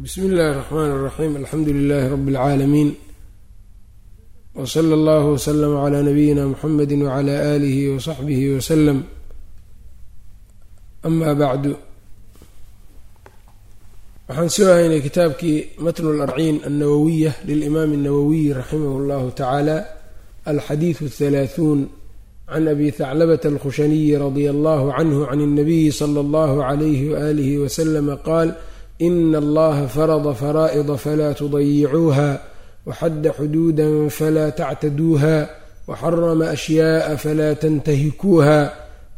bismi illaahi raxmaani raxiim alxamdu lilaahi rabbi alcaalamiin wsala allahu wslama calaa nabiyina muxamedi wcala aalihi wasaxbihi wasalam amaa bacdu waxaan soo haynay kitaabkii matnu larciin alnawawiya lilimaami alnawawiyi raximah llahu tacaala alxadiidu halaathuun can abi haclabata alkhushaniyi radia allahu canhu can alnabiyi sala allahu calayhi waalihi wasalama qaal in allaha farada faraa'ida falaa tudayicuuha waxadda xuduudan falaa tactaduuha waxarama ashyaءa falaa tantahikuuha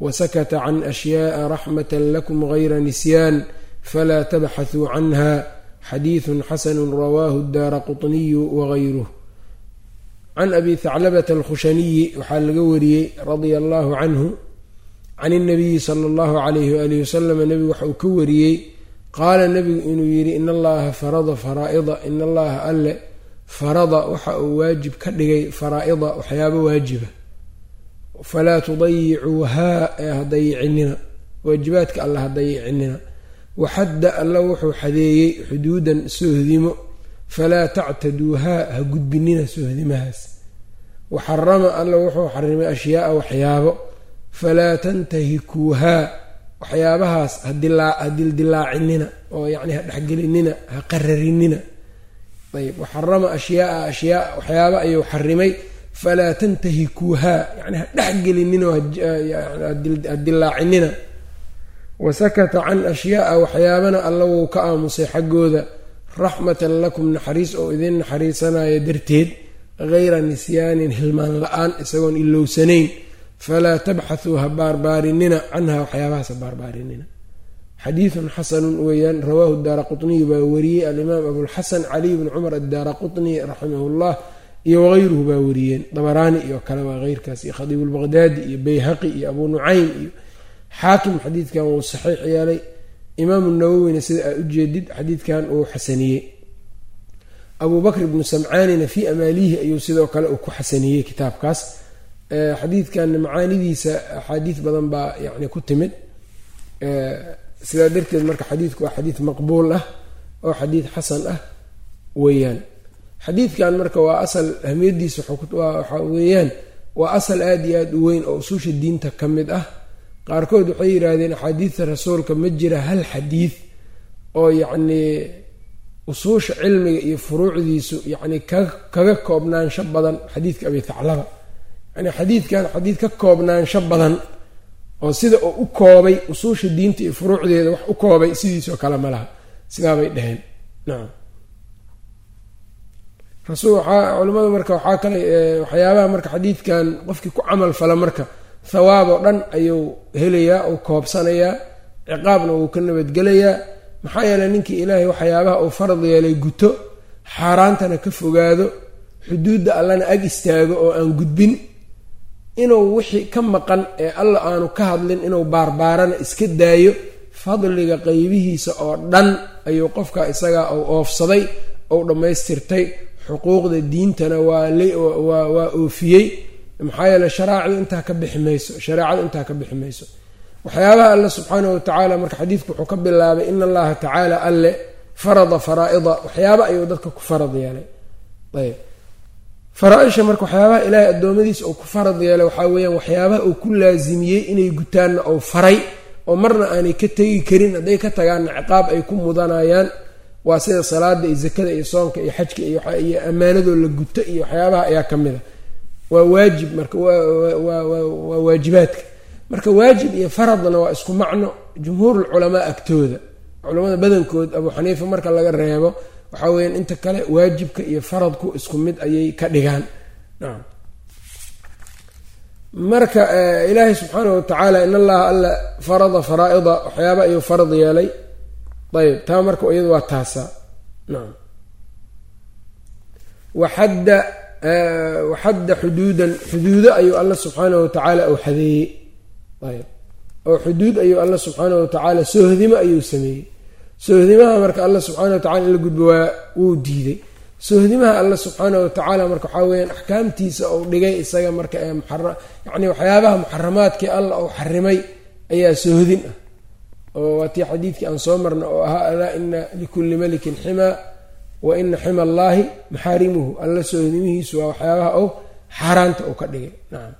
wasakata can ashyaءa raxmata lakum gayra nisyaan falaa tabxaثuu canha xadiiثu xasanu rawaahu daara quطniyu wagayruh can abi thaclabata alkhushaniyi waxaa laga wariyey radia allahu canhu can اnabiyi sala اllahu alayh waalih wasalam nebigu waxa uu ka wariyey qaala nebigu inuu yidhi in allaha farada faraa'ida in allaha alle farada waxa uu waajib ka dhigay faraa'ida waxyaabo waajiba. Falaa tudayicuuhaa ee ha dayicinina. Waajibaadka alle ha dayicinina. Waxadda alla wuxuu xadeeyey xuduudan soohdimo. Falaa tactaduuhaa ha gudbinina soohdimahaas. Waxarama alla wuxuu xarimay ashyaaa waxyaabo. Falaa tantahikuuhaa waxyaabahaas ha dildilaacinina oo yacni ha dhexgelinina ha qararinina ayb waxarama ashyaaa ashyaa waxyaaba ayuu xarimay falaa tantahikuuhaa yani ha dhexgelinina ha dillaacinina wasakata can ashyaaa waxyaabana alla wuu ka aamusay xaggooda raxmatan lakum naxariis oo idin naxariisanaya darteed gayra nisyaanin hilmaan la'aan isagoon ilowsanayn falaa tabxathuu ha baarbaarinina canha waxyaabahaas ha baarbaarinina xadiidun xasanun weeyaan rawaahu daara quطniyu baa wariyey alimaam abulxasan caliy bni cumar addaara quطni raximahullah iyo wagayruhu baa wariyeen dabaraani iyo kale waa heyrkaas iyo khadiib lbaqdaadi iyo bayhaqi iyo abuu nucaym iyo xaakim xadiidkan wuu saxiix yeelay imaamu nawowina sida aa ujeedid xadiidkan uu xasaniyey abuu bakr ibnu samcaanina fii amaalihi ayuu sidoo kale uu ku xasaniyey kitaabkaas xadiidkan macaanidiisa axaadiis badan baa yani ku timid. Sidaa darteed marka xadiidku waa xadiid maqbuul ah oo xadiid xasan ah weeyaan. Xadiidkan marka waa asal ahmiyadiisa waxaa weeyaan waa asal aada iyo aada u weyn oo usuusha diinta ka mid ah. Qaarkood waxay yidhaahdeen axaadiidta rasuulka ma jira hal xadiid oo yacnii usuusha cilmiga iyo furuucdiisu yacni kaga koobnaansho badan xadiidka abi thaclaba yani xadiidkan xadiid ka koobnaansho badan oo sida uu u koobay usuusha diinta iyo furuucdeeda wax u koobay sidiisoo kale ma laha. Sidaabay dheheen nacam rasul waxaa culimmada marka waxaa kale waxyaabaha marka xadiidkan qofkii ku camal fala marka thawaab oo dhan ayuu helayaa uu koobsanayaa ciqaabna wuu ka nabadgelayaa maxaa yeeley ninkii ilaahay waxyaabaha uu farad yeelay guto xaaraantana ka fogaado xuduudda allana ag istaago oo aan gudbin inuu wixii ka maqan ee alla aanu ka hadlin inuu baarbaarana iska daayo fadliga qeybihiisa oo dhan ayuu qofka isagaa uu oofsaday ou dhammaystirtay. Xuquuqda diintana waa waa oofiyey. Maxaa yeele sharaacdu intaa ka bixi mayso shareecadu intaa ka bixi mayso. Waxyaabaha alle subxaana wa tacaala marka xadiidku wuxuu ka bilaabay in allaha tacaala alle farada faraa'ida. Waxyaaba ayuu dadka ku farad yeelay. Ayb faraa-isha marka waxyaabaha ilaahay addoommadiisa uu ku farad yeelay waxaa weeyaan waxyaabaha uu ku laasimiyey inay gutaanna uu faray oo marna aanay ka tegi karin hadday ka tagaanna ciqaab ay ku mudanayaan waa sida salaada iyo zakada iyo soonka iyo xajka iyo ammaanadoo la guto iyo waxyaabaha ayaa ka mid a. Waa waajib marka waa waajibaadka. Marka waajib iyo faradna waa isku macno jumhuurul culamaa agtooda culamada badankood abuu xaniifa marka laga reebo waxaa weyaan inta kale waajibka iyo faradku isku mid ayay ka dhigaan. Nacam marka ilaahay subxaana wa tacaala in allaha alla farada faraa-ida waxyaaba ayuu farad yeelay. Ayb taa marka iyadu waa taasaa nacam waxadda waxadda xuduudan xuduudo ayuu alla subxaana wa tacaala uu xadeeyey ayb oo xuduud ayuu alla subxaana wa tacaala soohdimo ayuu sameeyey soohdimaha marka alla subxaana wa tacala in la gudbo waa wuu diiday. Soohdimaha alla subxaana wa tacaala marka waxaa weyaan axkaamtiisa uu dhigay isaga marka ee muxara yacni waxyaabaha muxaramaadkii alla uu xarimay ayaa soohdin ah. Oo waa xadiidkii aan soo marna oo ahaa alaa ina likulli melikin ximaa wa ina xima allaahi maxaarimuhu. Alla soohdimihiisu waa waxyaabaha ou xaaraanta uu ka dhigay. Nacam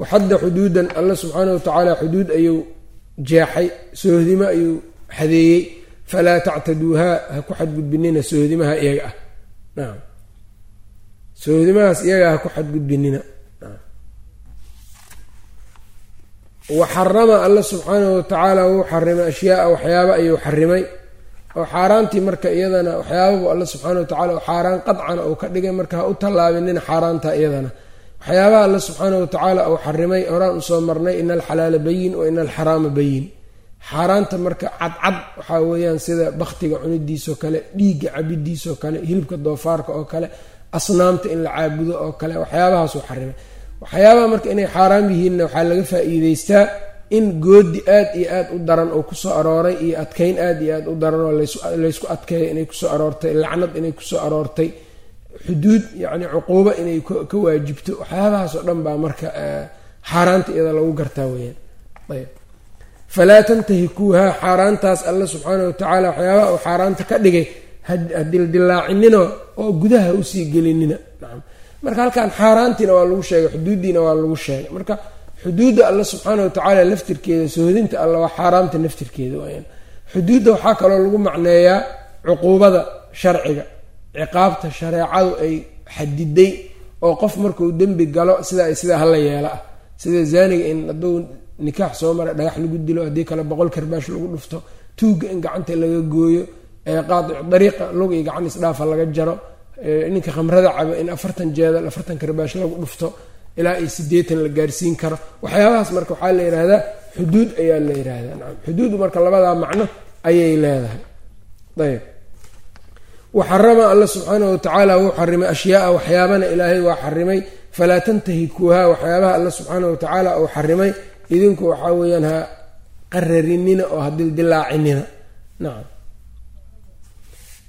waxadda xuduudan alla subxaana watacaala xuduud ayuu jeexay soohdimo ayuu xadeeyey falaa tactaduuhaa ha ku xadgudbinina soohdimaha iyaga ah nacam soohdimahaas iyaga ha ku xadgudbinina wa xarama alla subxaanahu watacaala wuu xarimay ashyaaa waxyaaba ayuu xarimay oo xaaraantii marka iyadana waxyaababu alla subxaana watacaala xaaraan qadcana uu ka dhigay marka ha u tallaabinina xaaraanta iyadana waxyaabaha alla subxaana watacaala uu xarimay horaan u soo marnay ina alxalaala bayin wa ina alxaraama bayin xaaraanta marka cadcad waxaa weeyaan sida baktiga cunidiisoo kale dhiigga cabidiisoo kale hilibka doofaarka oo kale asnaamta in la caabudo oo kale waxyaabahaasuu xarimay waxyaabaha marka inay xaaraam yihiinna waxaa laga faa-iideystaa in goodi aad iyo aad u daran oo ku soo arooray iyo adkeyn aad iyo aad u daran oo laysku adkeeya inay ku soo aroortay lacnad inay ku soo aroortay xuduud yacni cuquubo inay ka waajibto. Waxyaabahaas oo dhan baa marka xaaraanta iyada lagu gartaa weyaan ayb falaa tantahikuuhaa xaaraantaas alla subxaana watacaala waxyaabaha uu xaaraanta ka dhigay hadildilaacinina oo gudaha u sii gelinina nacam marka halkan xaaraantiina waa lagu sheegay xuduuddiina waa lagu sheegay marka xuduudda alla subxaana watacaala laftirkeeda sohodinta alla waa xaaraamta laftirkeeda wayaan xuduudda waxaa kaloo lagu macneeyaa cuquubada sharciga ciqaabta shareecadu ay xadiday oo qof markuu dembi galo sidaa sidaa hala yeela ah sida zaaniga in hadduu nikaax soo maray dhagax lagu dilo haddii kale boqol karbaash lagu dhufto tuugga in gacanta laga gooyo qaadicu lug iyo gacan isdhaafa laga jaro ninka khamrada cabo in afartan jeedal afartan karbaash lagu dhufto ilaa iyo sideetan la gaarsiin karo. Waxyaabahaas marka waxaa la yidhaahdaa xuduud ayaa la yidhaahdaa nacam xuduud marka labadaa macno ayay leedahay. Ayb waxarama alla subxaana watacaala wuu xarimay ashyaaa waxyaabana ilaahay waa xarimay. Falaa tantahikuuhaa waxyaabaha alla subxaana watacaala uu xarimay idinku waxaa weeyaan ha qararinina oo ha dildilaacinina nacam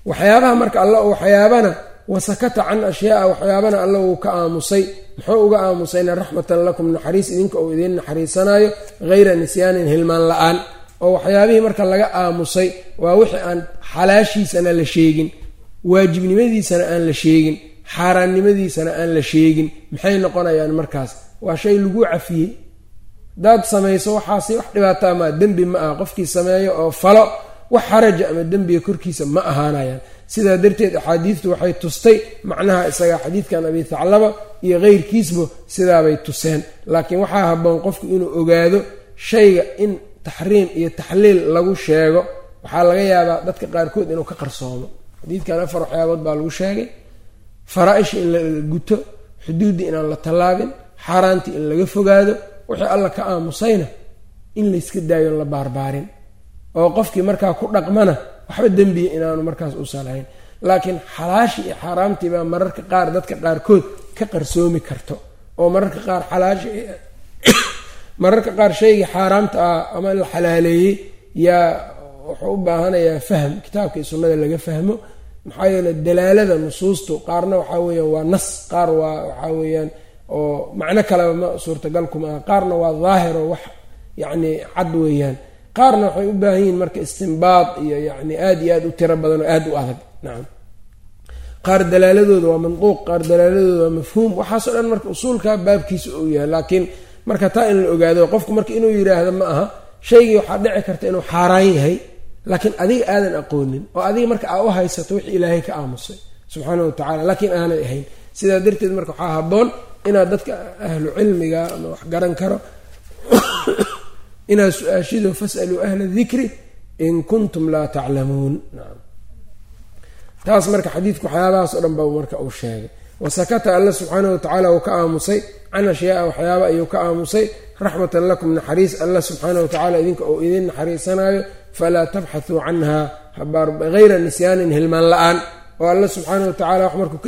waxyaabaha marka alla waxyaabana wasakata can ashyaaa waxyaabana alla wuu ka aamusay muxuu uga aamusayna raxmatan lakum naxariis idinka uu idiin naxariisanaayo hayra nisyaanin hilmaan la'aan. Oo waxyaabihii marka laga aamusay waa wixii aan xalaashiisana la sheegin waajibnimadiisana aan la sheegin xaaraannimadiisana aan la sheegin maxay noqonayaan markaas? Waa shay lagu cafiyey hadaad samayso waxaasi wax dhibaataa maa dembi ma aha. Qofkii sameeyo oo falo wax xaraja ama dembiga korkiisa ma ahaanayaan. Sidaa darteed axaadiidtu waxay tustay macnaha isaga xadiidkan abi thaclaba iyo keyrkiisba sidaabay tuseen. Laakiin waxaa habboon qofku inuu ogaado shayga in taxriim iyo taxliil lagu sheego. Waxaa laga yaabaa dadka qaarkood inuu ka qarsoomo. Xadiidkan afar waxyaabood baa lagu sheegay. Faraa-isha in la guto xuduuddii inaan la tallaabin xaaraantii in laga fogaado wixii alla ka aamusayna in layska daayo la baarbaarin oo qofkii markaa ku dhaqmana waxba dembiya inaanu markaas uusan lahayn laakiin xalaashii iyo xaaraamtii baa mararka qaar dadka qaarkood ka qarsoomi karto oo mararka qaar xalaashi mararka qaar shaygii xaaraamta ah ama la xalaaleeyey yaa wuxuu u baahanayaa fahm kitaabka iyo sunnada laga fahmo. Maxaa yeele dalaalada nusuustu qaarna waxaa weeyaan waa nas qaar waa waxaa weeyaan oo macno kaleba ma suurtagalkuma ah qaarna waa daahiro wax yacni cad weeyaan. Qaarna waxay u baahan yihiin marka istimbaad iyo yacni aada iyo aada u tiro badan oo aada u adag. Nacam qaar dalaaladooda waa manduuq qaar dalaaladooda waa mafhuum. Waxaasoo dhan marka usuulka baabkiisa uu yahay laakiin marka taa in la ogaado qofku marka inuu yidhaahdo ma aha shaygii waxaa dhici karta inuu xaaraan yahay laakiin adiga aadan aqoonin oo adiga marka aa u haysato wixii ilaahay ka aamusay subxaana wa tacala laakiin aanay ahayn. Sidaa darteed marka waxaa habboon inaad dadka ahlu cilmiga ama wax garan karo inaad su'aashido fasaluu ahla dikri in kuntum laa taclamuun taas marka xadiidku waxyaabahaas oo dhan ba marka uu sheegay. Wasakata alla subxaana wa tacaala uu ka aamusay can ashyaaa waxyaaba ayuu ka aamusay raxmatan lakum naxariis alla subxaana wa tacala idinka uu idin naxariisanaayo falaa tabxathuu canha hayra nisyaanin hilmaan la'aan. Oo alla subxaana wa tacala wax markuu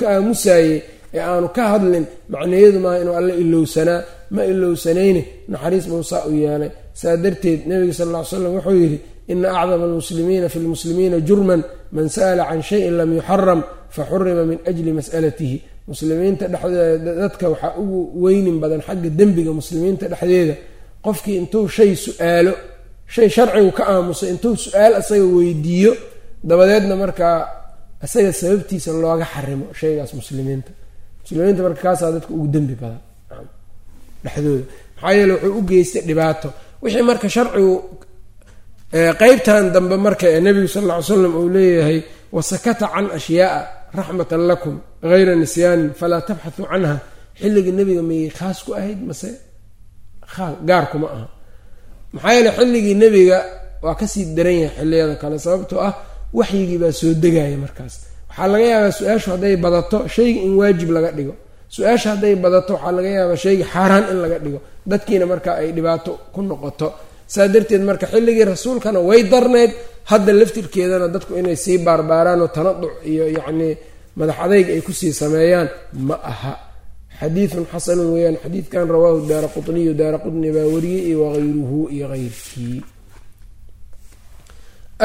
ka aamusaayey ee aanu ka hadlin macneeyadu maaha inuu alla ilowsanaa ma ilowsanayne naxariis buu saa u yeelay. Saa darteed nabiga sal ll ly slam wuxuu yidhi ina acdama almuslimiina fi lmuslimiina jurman man sa'ala can shayin lam yuxaram faxurima min ajli mas'alatihi. Muslimiinta dhexdeeda dadka waxaa ugu weynin badan xagga dembiga muslimiinta dhexdeeda qofkii intuu shay su'aalo shay sharcigu ka aamusay intuu su'aal isaga weydiiyo dabadeedna markaa isaga sababtiisa looga xarimo shaygaas muslimiinta muslimiinta marka kaasaa dadka ugu dembi badan. Dhexdooda. Maxaa yeele wuxuu u geystay dhibaato. Wixii marka sharcigu qeybtan dambe marka ee nebigu sal lla ly slam uu leeyahay wasakata can ashyaaa raxmatan lakum hayra nisyaanin falaa tabxathuu canha. Xilliga nebiga miyay khaas ku ahayd mase gaar kuma aha. Maxaa yeele xilligii nebiga waa ka sii daran yahay xilliyada kale sababtoo ah waxyigii baa soo degaya markaas waxaa laga yaabaa su'aashu hadday badato shayga in waajib laga dhigo. Su'aasha hadday badato waxaa laga yaabaa shayga xaaraan in laga dhigo. Dadkiina marka ay dhibaato ku noqoto. Saa darteed marka xilligii rasuulkana way darneyd hadda laftirkeedana dadku inay sii baarbaaraan oo tanaduc iyo yacnii madax adayg ay ku sii sameeyaan ma aha. Xadiidun xasanun weeyaan xadiidkan rawaahu daara qutniyu daara qutni baa wariyey iyo wagayruhu iyo keyrkii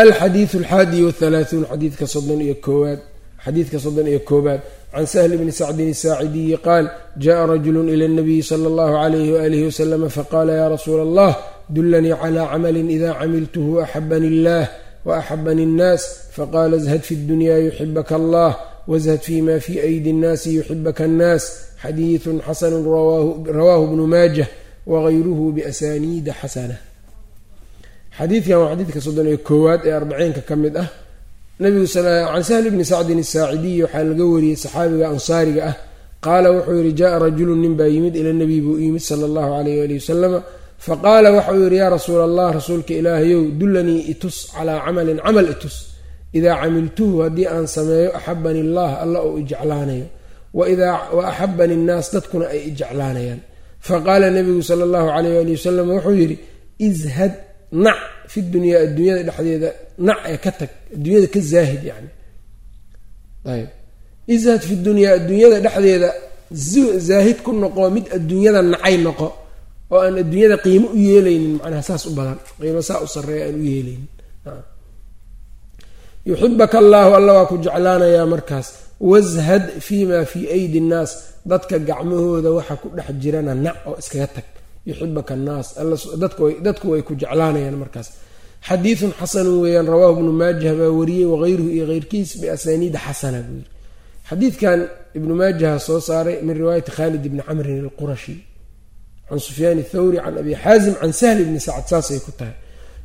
alxadiidu alxaadi wathalaathuun xadiidka soddon iyo koowaad xadiidka soddon iyo koobaad can sahli bni sacdin asaacidiyi qaal jaءa rajulu ila اnabiyi sala اllahu alayhi waalihi waslama faqala ya rasuula allah dulanii cla camali ida camiltuhu axabani اllah waaxabani اnnaas faqala zhad fi اdunya yuxibaka allah wazhad fima fi aydi اnnaasi yuxibaka اnnaas xadiidu xasanu rawaahu bnu maajah wagayruhu biasaniida xasana xadiidkan waa xadiidka soddon iyo koowaad ee arbaciinka ka mid ah nabigu can sahli bni sacdin asaacidiyi waxaa laga wariyey saxaabiga ansaariga ah qaala wuxuu yihi jaءa rajulu nin baa yimid ila nabiy buu yimid sala allahu alayh ali wasalama faqaala waxau yihi yaa rasuula allah rasuulka ilaahayow dullanii itus calaa camalin camal itus idaa camiltuhu haddii aan sameeyo axabani allah alla uu ijeclaanayo wa axabani nnaas dadkuna ay ijeclaanayaan faqaala nabigu sala allahu alayh ali wasalam wuxuu yidhi ishad nac fi dunyaa adduunyada dhexdeeda nac ee ka tag adduunyada ka zaahid yani. Ayb ishad fi dunyaa adduunyada dhexdeeda zaahid ku noqo mid adduunyada nacay noqo oo aan adduunyada qiimo u yeelaynin macnaha saas u badan qiimo saa u sarreeya aan u yeelaynin. Yuxibaka allaahu alla waa ku jeclaanayaa markaas. Washad fii maa fii aydi nnaas dadka gacmahooda waxa ku dhex jirana nac oo iskaga tag. Yuxibaka annaas dadku way ku jeclaanayaan markaas xadiidun xasanun weeyaan rawaahu bnu maajah baa wariyey wagayruhu iyo keyrkiis biasaniida xasana buu yiri xadiidkan ibnu maajaha soo saaray min riwaayati khaalid ibni camrin alqurashi can sufyaan thawri can abi xaazim can sahli bni sacd saasay ku tahay.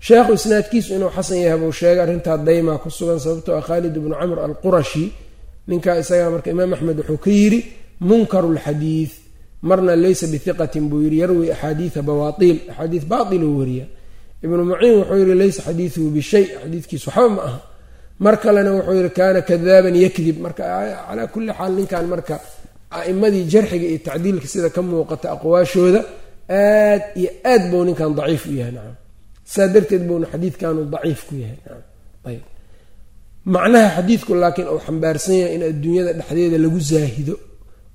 Sheekhu isnaadkiisu inuu xasan yahay buu sheegay arrintaa daymaa ku sugan sababtoo ah khaalid ibnu camr alqurashi ninkaa isagaa marka imaam axmed wuxuu ka yidhi munkaru lxadiid marna laysa bihiqatin buu yidhi yarwi axaadiida bawaaiil axaadiid baailuu wariya ibnu muciin wuxuu yihi laysa xadiiduhu bishay xadiidkiisu waxba ma aha. Mar kalena wuxuu yihi kaana kadaaban yakdib. Marka calaa kulli xaal ninkan marka a'imadii jarxiga iyo tacdiilka sida ka muuqata aqwaashooda aad iyo aad buu ninkan daciif u yahay nacam saa darteed buuna xadiidkanu daciif ku yahay nacam ayb. Macnaha xadiidku laakiin uu xambaarsan yahay in adduunyada dhexdeeda lagu zaahido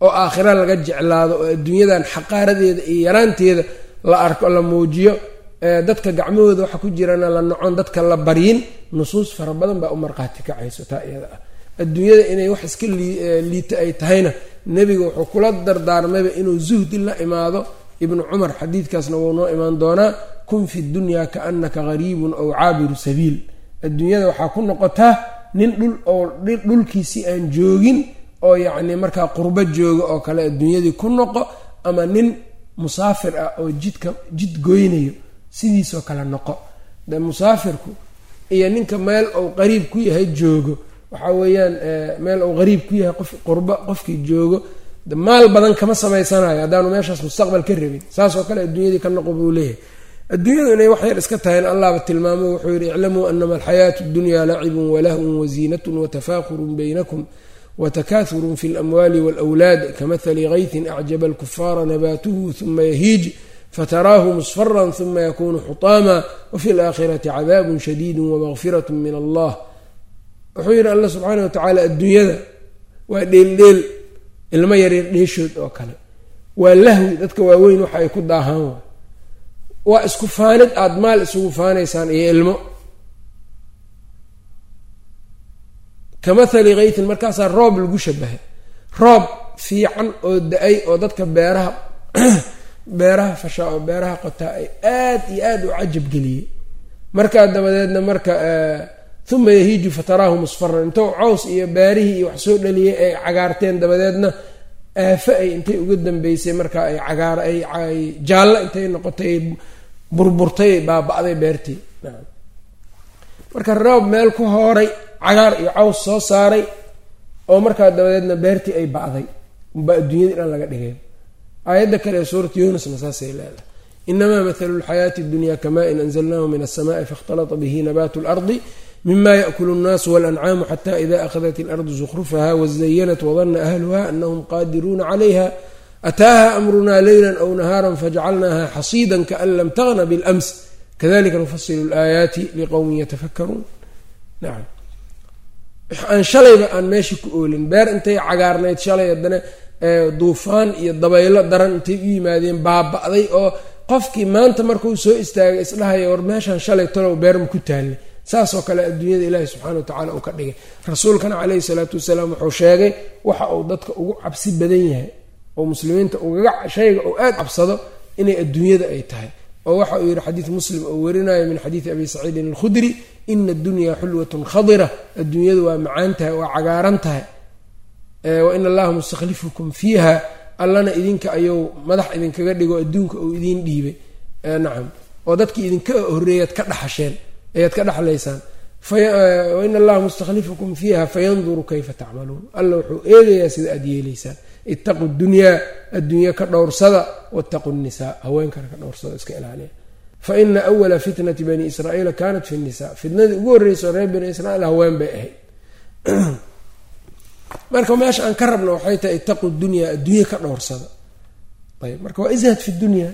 oo aakhira laga jeclaado oo adduunyadan xaqaaradeeda iyo yaraanteeda la arko la muujiyo dadka gacmahooda waxa ku jirana la nocon dadka la baryin nusuus fara badan baa u marqaati kacayso taa iyada. Ah adduunyada inay wax iska liita ay tahayna nebiga wuxuu kula dardaarmayba inuu zuhdi la imaado. Ibnu cumar xadiidkaasna wuu noo imaan doonaa kun fi dunyaa kaannaka gariibun aw caabiru sabiil. Adduunyada waxaa ku noqotaa nin dhul oo dhulkiisii aan joogin oo yacni markaa qurbo jooga oo kale adduunyadii ku noqo ama nin musaafir ah oo jidka jid goynayo sidiisoo kale noqo. De musaafirku iyo ninka meel uu qariib ku yahay joogo waxa weeyaan eh, meel uu qariib ku yahay qof qurbo qofkii joogo de maal badan kama samaysanayo haddaanu meeshaas mustaqbal ka rabin saasoo kale adduunyadii ka noqo buu leeyahay. Adduunyadu inay wax yar iska tahayn allaaba tilmaamo wuxuu yihi iclamuu anama alxayaatu dunyaa lacibun walahun waziinatun watafaakurun baynakum watakaathurun fi اlamwaali wاlawlaad kamatali kaytin acjaba alkufaara nabaatuhu uma yahiij fataraahu musfara huma yakunu xutaama wafi اlaakhirati cadaabun shadiidu wamaqfirat min allah wuxuu yihi alla subxaana watacaala adduunyada waa dheeldheel ilmo yaryar dheeshood oo kale waa lahwi dadka waaweyn waxa ay ku daahaan waay waa isku faanid aada maal isugu faanaysaan iyo ilmo kamahali kaytin markaasaa roob lagu shabahay roob fiican oo da'ay oo dadka beeraha beeraha fashaa oo beeraha qotaa ay aad iyo aada u cajab geliyey markaa dabadeedna marka uma yahiiju fataraahu musfaran intou caws iyo baarihii iyo wax soo dhaliyay ay cagaarteen dabadeedna aafe ay intay uga dambeysay markaa ay cagaar ay jaallo intay noqotay burburtay ay baaba-day beertii. Marka roob meel ku hooray cagaar iyo caws soo saaray oo markaa dabadeedna beertii ay ba'day unbaa adduunyadii dhan laga dhigay aayadda kale ee suurata yuunusna saasay leedahay inamaa mathalu lxayaati dunya kama-in anzalnahu min alsamaai faاkhtalata bihi nabaatu اlardi mima yaأkulu الnaasu wاlancaamu xata ida ahadat اlardu zukrufaha wazayanat wadana ahluha anahum qaadiruuna calayha ataaha amruna leyla aw nahaara fajcalnaha xasiida kaan lam tagna bاlأms kadalika nufasilu اlaayaati liqowmin yatafakaruun nacam aan shalayba aan meesha ku oolin beer intay cagaarnayd shalay haddana duufaan iyo dabaylo daran intay u yimaadeen baaba-day oo qofkii maanta markuu soo istaagay isdhahaya war meeshaan shalay talow beerma ku taallay saasoo kale adduunyada ilaahi subxana wa tacala uu ka dhigay. Rasuulkana caleyhi salaatu wasalaam wuxuu sheegay waxa uu dadka ugu cabsi badan yahay oo muslimiinta ugaga shayga uu aada cabsado inay adduunyada ay tahay. Oo waxa uu yihi xadiid muslim oo werinayo min xadiidi abi saciidin alkhudri ina adunyaa xulwatun khadira. Adduunyadu waa macaan tahay waa cagaaran tahay wa ina allaha mustakhlifukum fiiha. Allana idinka ayuu madax idinkaga dhigo adduunka uu idiin dhiibay. Nacam. Oo dadkii idinka horreeyaad ka dhaxasheen ayaad ka dhexlaysaan waina allaha mustakhlifukum fiiha fayanduru kayfa tacmaluun. Alla wuxuu eegayaa sida aada yeelaysaan. Itaqu dunyaa adduunya ka dhowrsada waataqu nisaa haweenkana ka dhowrsada iska ilaaliya. Fa awala fitnati bani israa'iila kanat fi nisa. Fitnadii ugu horreyso reer bani israiil haween bay ahayd marka meesha aan ka rabno waxay tahay itaqu dunyaa adduunya ka dhowrsada ayb marka waa ishad fi dunya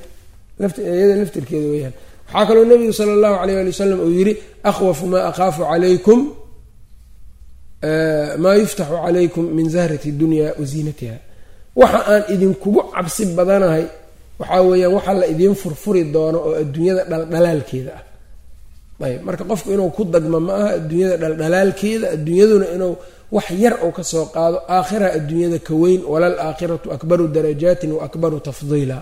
iyada laftirkeeda weyaan waxaa kaloo nabigu sala allahu alayh ali wasalam uu yidhi akhwafu maa akhaafu calaykum maa yuftaxu calaykum min zahrati dunya wa waxa aan idinkugu cabsi badanahay waxaa weeyaan waxa la idiin furfuri doono oo adduunyada dhaldhalaalkeeda ah. Ayb marka qofku inuu ku dagmo ma aha adduunyada dhaldhalaalkeeda adduunyaduna inuu wax yar uu ka soo qaado aakhira adduunyada ka weyn walal aakhiratu akbaru darajaatin wa akbaru tafdiila.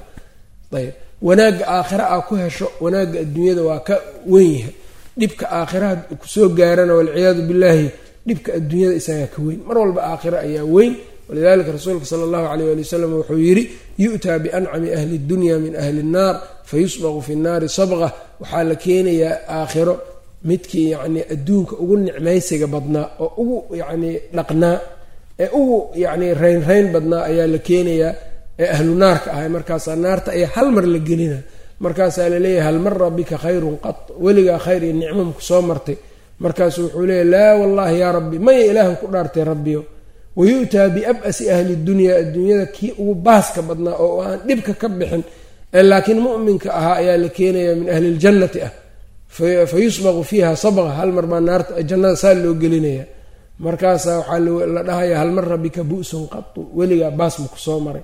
Ayb. Wanaagga aakhira aa ku hesho wanaagga adduunyada waa ka weyn yahay. Dhibka aakhiraha ku soo gaarana walciyaadu billaahi dhibka adduunyada isagaa ka weyn. Mar walba aakhira ayaa weyn. Walidalika rasuulka sala allahu alayh ali wasalam wuxuu yidhi yu'taa biancami ahli dunya min ahli nnaar fayusbaqu fi nnaari sabqa waxaa la keenayaa aakhiro midkii yacni adduunka ugu nicmaysiga badnaa oo ugu yacni dhaqnaa ee ugu yacni raynrayn badnaa ayaa la keenayaa ee ahlu naarka ahay markaasaa naarta ayaa hal mar la gelina. Markaasaa la leeyahay hal mara bika khayrun qad weligaa khayr iyo nicmamku soo martay. Markaasu wuxuu leeyahy laa wallahi yaa rabbi maya ilaahan ku dhaartay rabbiyo. Wayu'taa biab-asi ahli dunyaa adduunyada kii ugu baaska badnaa oo aan dhibka ka bixin ee laakiin mu'minka ahaa ayaa la keenayaa min ahli ljannati ah fa yusbaqu fiiha sabqa hal mar baa naarta jannada saa loo gelinaya. Markaasaa waxaa la dhahayaa hal mara bika bu'sun qatu weligaa baas maku soo maray.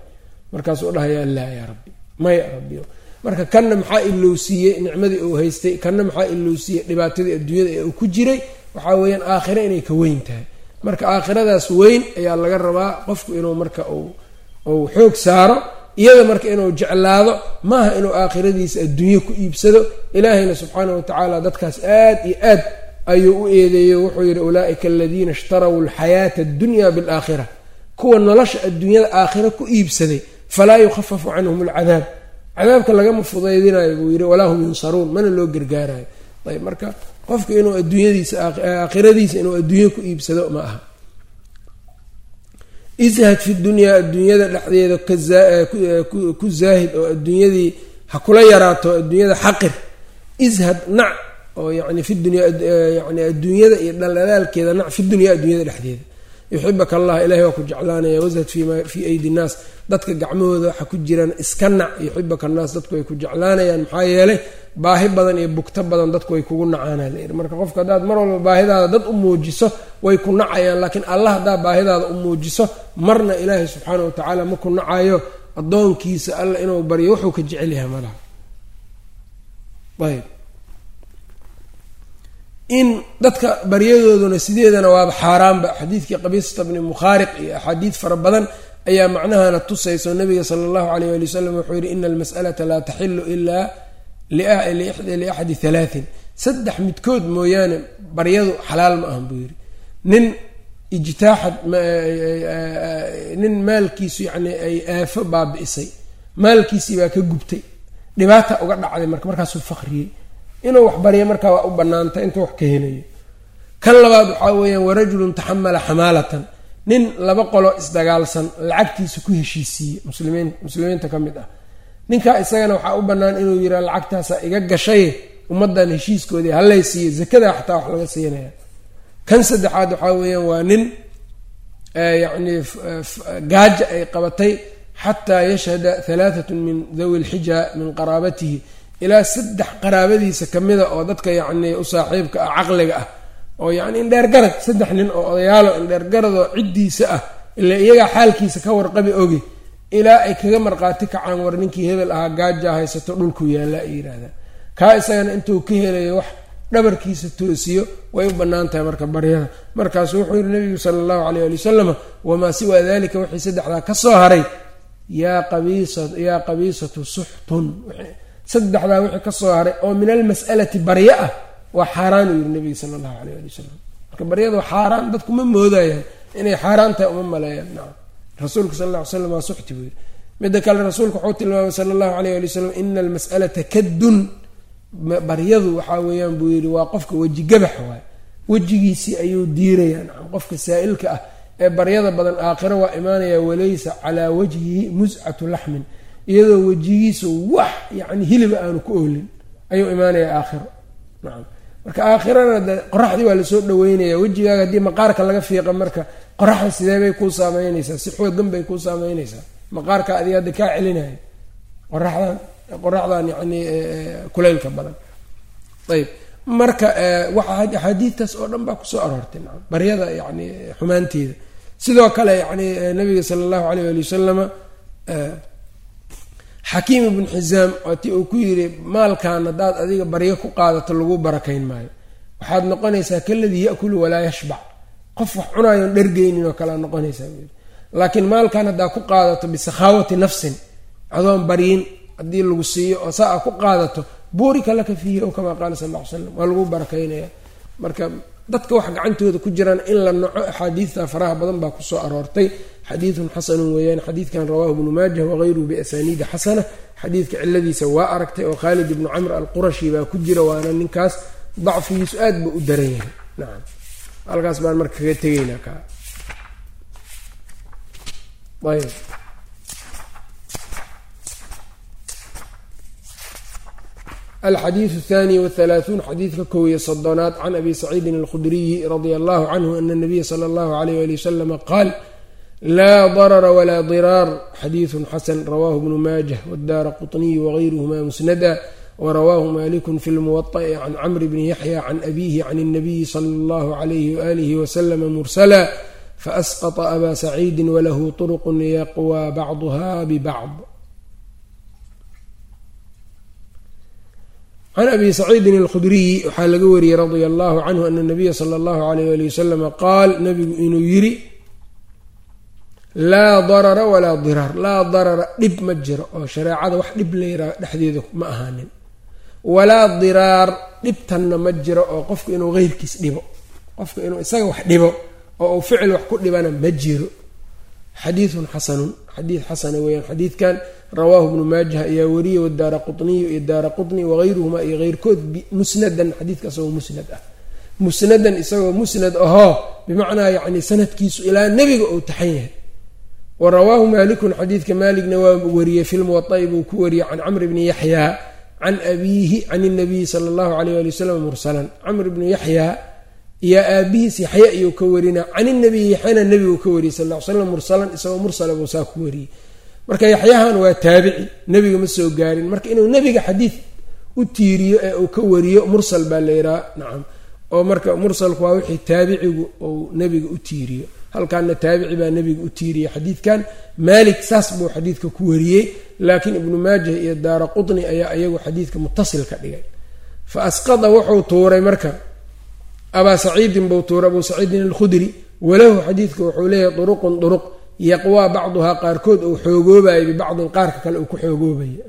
Markaasuu dhahayaa laa yaa rabbi maya rabbiyo marka kanna maxaa ilowsiiyey nicmadii uu haystay? Kanna maxaa ilowsiiyey dhibaatadii adduunyada ee uu ku jiray? Waxaa weeyaan aakhira inay ka weyn tahay. Marka aakhiradaas weyn ayaa laga rabaa qofku inuu marka uu xoog saaro iyada marka inuu jeclaado maaha inuu aakhiradiisa adduunye ku iibsado ilaahayna subxaana wa tacaala dadkaas aad iyo aad ayuu u eedeeyey. Wuxuu yidhi ulaaika aladiina ishtaraw alxayaata addunya bilaakhira. Kuwa nolosha adduunyada aakhira ku iibsaday falaa yukhafafu canhum alcadaab. Cadaabka lagama fudaydinayo buu yidhi walaa hum yunsaruun. Mana loo gargaarayo ayb marka qofka inuu adduunyadiisa aakhiradiisa inuu adduunye ku iibsado ma aha ishad fi dunyaa adduunyada dhexdeeda ku zaahid oo adduunyadii ha kula yaraato adduunyada xaqir ishad nac oo yani fi dunya yani adduunyada iyo dhaldhalaalkeeda nac fi dunyaa adduunyada dhexdeeda yuxibaka allah ilahay waa ku jeclaanaya washad fii aydi nnaas. Dadka gacmahooda waxa ku jiraan iska nac yuxibaka annaas dadku way ku jeclaanayaan. Maxaa yeelay baahi badan iyo bugto badan dadku way kugu nacaana layidhi marka qofka haddaad mar walba baahidaada dad u muujiso way ku nacayaan laakiin allah haddaad baahidaada u muujiso marna ilaahay subxaana wa tacaala ma ku nacayo addoonkiisa alla inuu baryo wuxuu ka jecel yahay malaha ayb in dadka baryadooduna sideedana waaba xaaraanba. Xadiidkii qabiisata bni mukhaariq iyo axaadiid fara badan ayaa macnahana tusayso nabiga sala allahu alayh ali wasalam wuxuu yihi ina almas'alata laa taxilu ilaa liaxadi halaatin saddex midkood mooyaane baryadu xalaal ma ahan buu yidhi. Nin ijtaaxad nin maalkiisu yacni ay aafo baabi'isay. Maalkiisii baa ka gubtay. Dhibaata uga dhacday marka markaasuu fakriyey inuu wax baryo markaa waa u banaantay intuu wax ka helayo. Kan labaad waxaa weeyaan warajulun taxamala xamaalatan. Nin laba qolo isdagaalsan lacagtiisa ku heshiisiiye muslimiin muslimiinta ka mid ah. Ninkaa isagana waxaa u bannaan inuu yiraa lacagtaasa iga gashay ummaddan heshiiskoodii hallay siiyo zakadaa xataa wax laga siinaya. Kan saddexaad waxaa weeyaan waa nin yacni gaaja ay qabatay xataa yashhada halaatatun min dawi lxija min qaraabatihi ilaa saddex qaraabadiisa kamida oo dadka yacni u saaxiibka ah caqliga ah. oo yacni indheergarad saddex nin oo odayaalo indheergaradoo ciddiisa ah ilaa iyagaa xaalkiisa ka warqabi ogi ilaa ay kaga marqaati kacaan war ninkii hebel ahaa gaajaa haysato dhulku yaalla ay yidhaahdaan. Kaa isagana intuu ka helayo wax dhabarkiisa toosiyo way u bannaan tahay marka baryada. Markaasu wuxuu yihi nabigu sala allahu caleyh ali wasalama wamaa siwaa dalika wixii saddexdaa ka soo haray yaa qabiisa yaa qabiisatu suxtun saddexdaa wixii ka soo haray oo min almas'alati baryo ah waa xaaraan uu yihi nabiga sala allahu caleyh ali wasalam marka baryada xaaraan dadku ma moodayaan inay xaaraan tahay uma maleeyaan nacam rasuulka sal alla slam waa suxti yidhi. Midda kale rasuulku wuxuu tilmaamay sala allahu caleyh ali wasalam ina almas'alata kaddun baryadu waxaa weeyaan buu yidhi waa qofka weji gabax waay. Wejigiisii ayuu diirayaa. Nacam qofka saa'ilka ah ee baryada badan aakhiro waa imaanaya walaysa calaa wajhihi muscatu laxmin iyadoo wejigiisa wax yacni hiliba aanu ku oolin ayuu imaanayaa aakhiro nacam marka aakhirana de qoraxdii waa la soo dhaweynaya wejigaaga haddii maqaarka laga fiiqa marka qoraxda sidee bay kuu saameynaysaa si xoogan bay kuu saameynaysaa maqaarka adiga hadda kaa celinaya qoraxdan qoraxdan yacni kuleylka badan. Ayb marka axaadiidtaas oo dhan baa ku soo aroortay nacam baryada yacni xumaanteeda. Sidoo kale yacni nabiga sala allahu aleyh ali wasalama xakiim ibnu xisaam waati uu ku yidhi maalkan haddaad adiga baryo ku qaadato lagu barakayn maayo. Waxaad noqonaysaa kaladii yakulu walaa yashbac qof wax cunaayoon dhergeynin oo kalea noqonaysaa buu laakiin maalkan haddaa ku qaadato bisakhaawati nafsin adoon baryin haddii lagu siiyo oo saa a ku qaadato buurika laka fiihi ow kamaa qaala sal ll ly slam waa lagu barakaynaya. Marka dadka wax gacantooda ku jiraan in la naco axaadiidta faraha badan baa ku soo aroortay. Xadiidun xasanun weeyaan xadiidkan rawaahu ibnu maajah wagayruhu biasaniidi xasana. Xadiidka ciladiisa waa aragtay oo khaalid ibnu camr alqurashi baa ku jira waana ninkaas dacfigiisu aad buu u daran yahay. Nacam halkaas baan marka kaga tegaynaa ka. Ayb alxadiidu athani wthalaathuun xadiidka kow iyo soddonaad can abi saciidin alkhudriyi radia allahu canhu ana nabiya sala allahu alayh ali wasalama qaal laa darara walaa diraar xadiidun xasan rawaahu bnu maajah wadaara quطniy wagayruhma musnada warawaahu malikun fi lmuwaطa'i can camri bni yaxya can abihi can اnabiyi sala allahu alayhi waalihi waslama mursala faasqطa aba saciidi walahu طurqun yaqwى bacduha bbacd can abi saciidin alkhudriyi waxaa laga wariyey radia allahu canhu ana nabiya sala allahu alayh ali wasalama qaal nabigu inuu yidhi laa darara walaa diraar laa darara dhib ma jiro oo shareecada wax dhib layraa dhexdeeda ma ahaanin walaa diraar dhibtanna ma jiro oo qofku inuu heyrkiis dhibo qofku inuu isaga wax dhibo oo uu ficil wax ku dhibana ma jiro xadiidun xasanun xadiid xasana weeyaan xadiidkan rawaahu bnu maajah ayaa wariyey wadaara quطniyu iyo daara quطni wagayruhuma iyo keyrkood musnadan xadiidka isagoo musnad ah musnadan isagoo musnad ahoo bimacnaa yacni sanadkiisu ilaa nebiga uu taxan yahay wa rawaahu maalikun xadiidka maaligna waa wariyey fi lmuwaطa'i buu ku wariyey can camr bni yaxyaa can abiihi can اnabiyi sala اllahu alayh ali wasalam mursalan camr bni yaxyaa iyo aabihiis yaxya iyuu ka warina can inabiyi yaxyana nebigu ka wariyey sal l slam mursalan isagoo mursala buu saa ku wariyey. Marka yaxyahan waa taabici nebiga ma soo gaarin. Marka inuu nebiga xadiid u tiiriyo ee uu ka wariyo mursal baa la yidhaha nacam. Oo marka mursalku waa wixii taabicigu uu nebiga u tiiriyo. Halkaana taabici baa nebiga u tiiriyey xadiidkan. Maalik saas buu xadiidka ku wariyey laakiin ibnu maajah iyo daara qutni ayaa iyagu xadiidka mutasil ka dhigay. Fa asqada wuxuu tuuray marka abaa saciidin buu tuuray abuu saciidin alkhudri. Walahu xadiidka wuxuu leeyahay duruqun duruq yaqwaa bacduhaa qaarkood uu xoogoobayo bibacdin qaarka kale uu ku xoogoobayo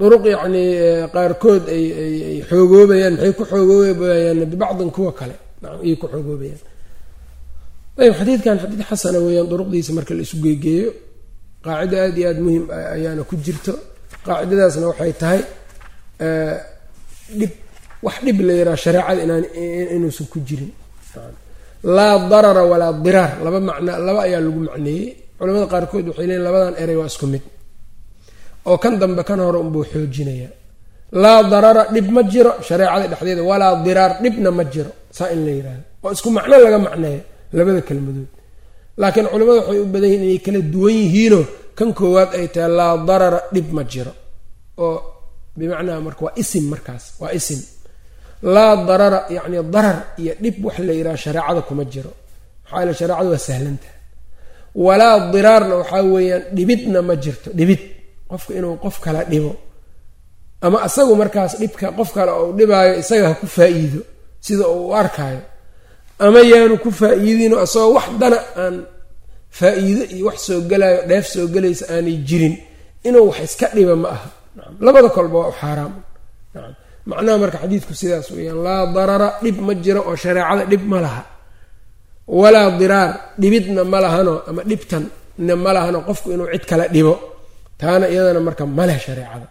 duruq yacnii qaarkood ay ay xoogoobayaan maxay ku xoogoobayaan bibacdin kuwa kale. Ayay ku xoogoobayaan. Ayb xadiidkan xadiid xasana weeyaan duruqdiisa marka la isu geegeeyo qaacido aada iyo aada muhiim ayaana ku jirto. Qaacidadaasna waxay tahay dhib wax dhib la yidhaha shareecada inaan inuusan ku jirin. Laa darara walaa diraar laba macna laba ayaa lagu macneeyey. Culamada qaarkood waxay leeyiin labadan erey waa isku mid. Oo kan dambe kan hore unbuu xoojinayaa. Laa darara dhib ma jiro. Shareecada dhexdeeda walaa diraar dhibna ma jiro. Saa in la yidhahdo oo isku macno laga macneeyo labada kelmadood. Laakiin culimmadu waxay u badan yihiin inay kala duwan yihiinoo kan koowaad ay tahay laa darara dhib ma jiro. Oo bimacnaa marka waa isim markaas waa isim. Laa darara yacni darar iyo dhib wax la yidhaha shareecada kuma jiro. Maxaa yaele shareecada waa sahlantaha walaa diraarna waxaa weeyaan dhibidna ma jirto. Dhibid. Qofka inuu qof kala dhibo. Ama isagu markaas dhibka qof kale ou dhibaayo isaga ha ku faa-iido sida uu u arkaayo. Ama yaanu ku faa-iidinoo isagoo wax dana aan faa-iido iyo wax soo gelayo dheef soo gelaysa aanay jirin. Inuu wax iska dhiba ma aha labada kolba waa u xaaraam macnaha marka xadiidku sidaas weeyaan laa darara dhib ma jiro oo shareecada dhib ma laha. Walaa diraar dhibidna ma lahano ama dhibtanna ma lahano qofku inuu cid kale dhibo. Taana iyadana marka ma leh shareecada.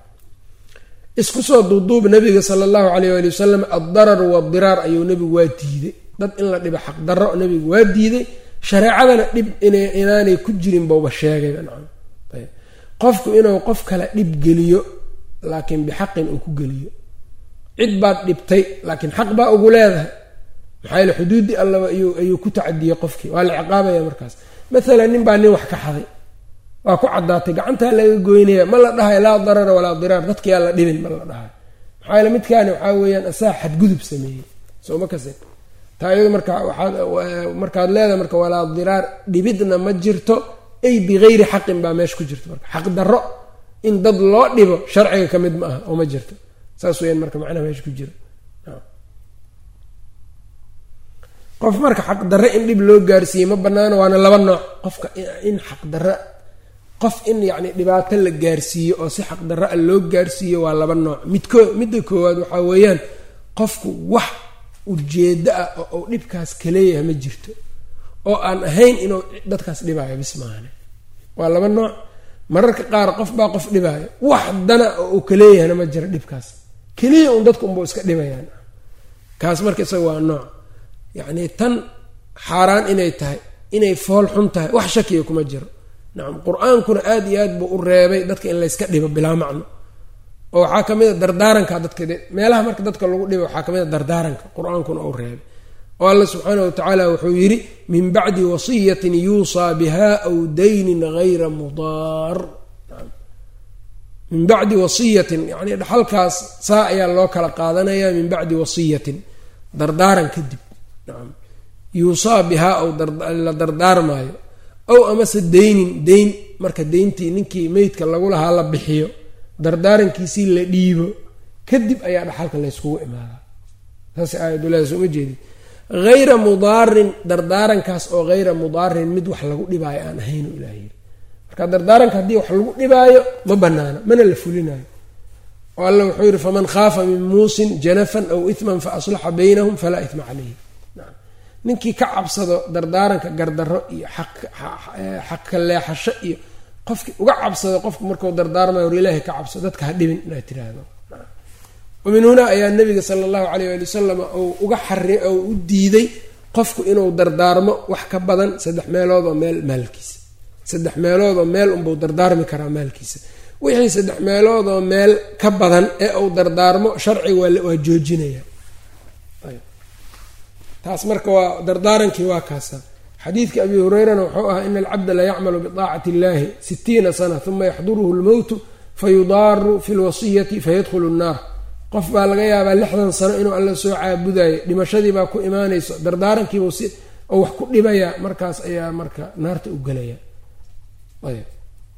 Isku soo duuduub nabiga sala allahu calayh waali wasalam addararu waadiraar ayuu nebigu waa diiday. Dad in la dhibo xaqdarro nebigu waa diiday. Shareecadana dhib inaanay ku jirin bauba sheegayba qofku inuu qof kale dhib geliyo laakiin bixaqin uu ku geliyo. Cid baad dhibtay laakiin xaq baa ugu leedahay. Maxaa yaele xuduuddii allaba ayuu ku tacadiyey qofkii. Waa la ciqaabaya markaas. Maalan nin baa nin wax ka xaday. Waa ku caddaatay gacantaa laga goynaya ma la dhahayo laa darara walaa diraar. Dadkayaa la dhibin ma la dhahayo maxaa yaele midkaani waxaa weeyaan asaa xadgudub sameeyey. Sooma kase taa iyado marka waaad markaad leedahay marka walaa diraar dhibidna ma jirto. Ay bigayri xaqin baa meesha ku jirto marka. Xaq darro in dad loo dhibo sharciga ka mid ma aha oo ma jirto. Saas weyaan marka macnaha meesha ku jira. Qof marka xaq darre in dhib loo gaarsiiyey ma banaano waana laba nooc. Qofka in xaq darre qof in yacni dhibaato la gaarsiiyo oo si xaq darre a loo gaarsiiyo waa laba nooc. Midko midda koowaad waxaa weeyaan qofku wax ujeeddo ah oo uu dhibkaas kaleeyahay ma jirto. Oo aan ahayn inuu dadkaas dhibaayo bis maahane waa laba nooc mararka qaar qof baa qof dhibaayo. Wax dana oo uu kaleeyahayna ma jiro dhibkaas. Keliya un dadku unbuu iska dhibayaan. Kaas marka isaga waa nooc. Yacnii tan xaaraan inay tahay inay fool xun tahay wax shakiya kuma jiro. Nacam qur'aankuna aada iyo aad buu u reebay dadka in layska dhibo bilaa macno. Oo waxaa ka mid a dardaaranka dadka meelaha marka dadka lagu dhibo waxaa ka mid a dardaaranka qur'aankuna uu reebay oo alla subxaana wa tacaala wuxuu yidhi min bacdi wasiyatin yuusaa biha aw daynin hayra mudaar. Min bacdi wasiyatin yacni dhaxalkaas saa ayaa loo kala qaadanayaa min bacdi wasiyatin dardaaran kadib. Nacam yuusaa bihaa aw la dardaarmaayo. Ow amase deynin deyn marka deyntii ninkii meydka lagu lahaa la bixiyo dardaarankiisii la dhiibo kadib ayaa dhaxalka layskugu imaadaa. Saas aayadulahi sooma jeedin hayra mudaarin dardaarankaas oo hayra mudaarin mid wax lagu dhibaayo aan ahaynu ilaah yiri marka dardaaranka haddii wax lagu dhibaayo ma banaana mana la fulinayo oo alla wuxuu yihi faman khaafa min muusin janafan aw itman fa aslaxa baynahum falaa itma caleyhi ninkii ka cabsado dardaaranka gardarro iyo xaqka leexasho iyo qofkii uga cabsado qofku markuu dardaarmayo war ilaahay ka cabso dadka ha dhibin inaad tiraahdo wamin hunaa ayaa nabiga sala allahu alayh ali wasalam ou uga xari ou u diiday qofku inuu dardaarmo wax ka badan saddex meelood oo meel maalkiisa. Saddex meelood oo meel unbuu dardaarmi karaa maalkiisa. Wixii saddex meelood oo meel ka badan ee uu dardaarmo sharciga waa joojinaya. Taas marka waa dardaarankii waa kaasa. Xadiidka abi hureyrana wuxuu ahaa ina alcabda la yacmalu biطaacati illahi sitiina sana uma yaxduruhu lmowtu fayudaaru fi lwasiyati fayadkhulu nnaar qof baa laga yaabaa lixdan sano inuu alla soo caabudayo. Dhimashadii baa ku imaanayso. Dardaarankiibuu si oo wax ku dhibayaa markaas ayaa marka naarta u gelaya ayb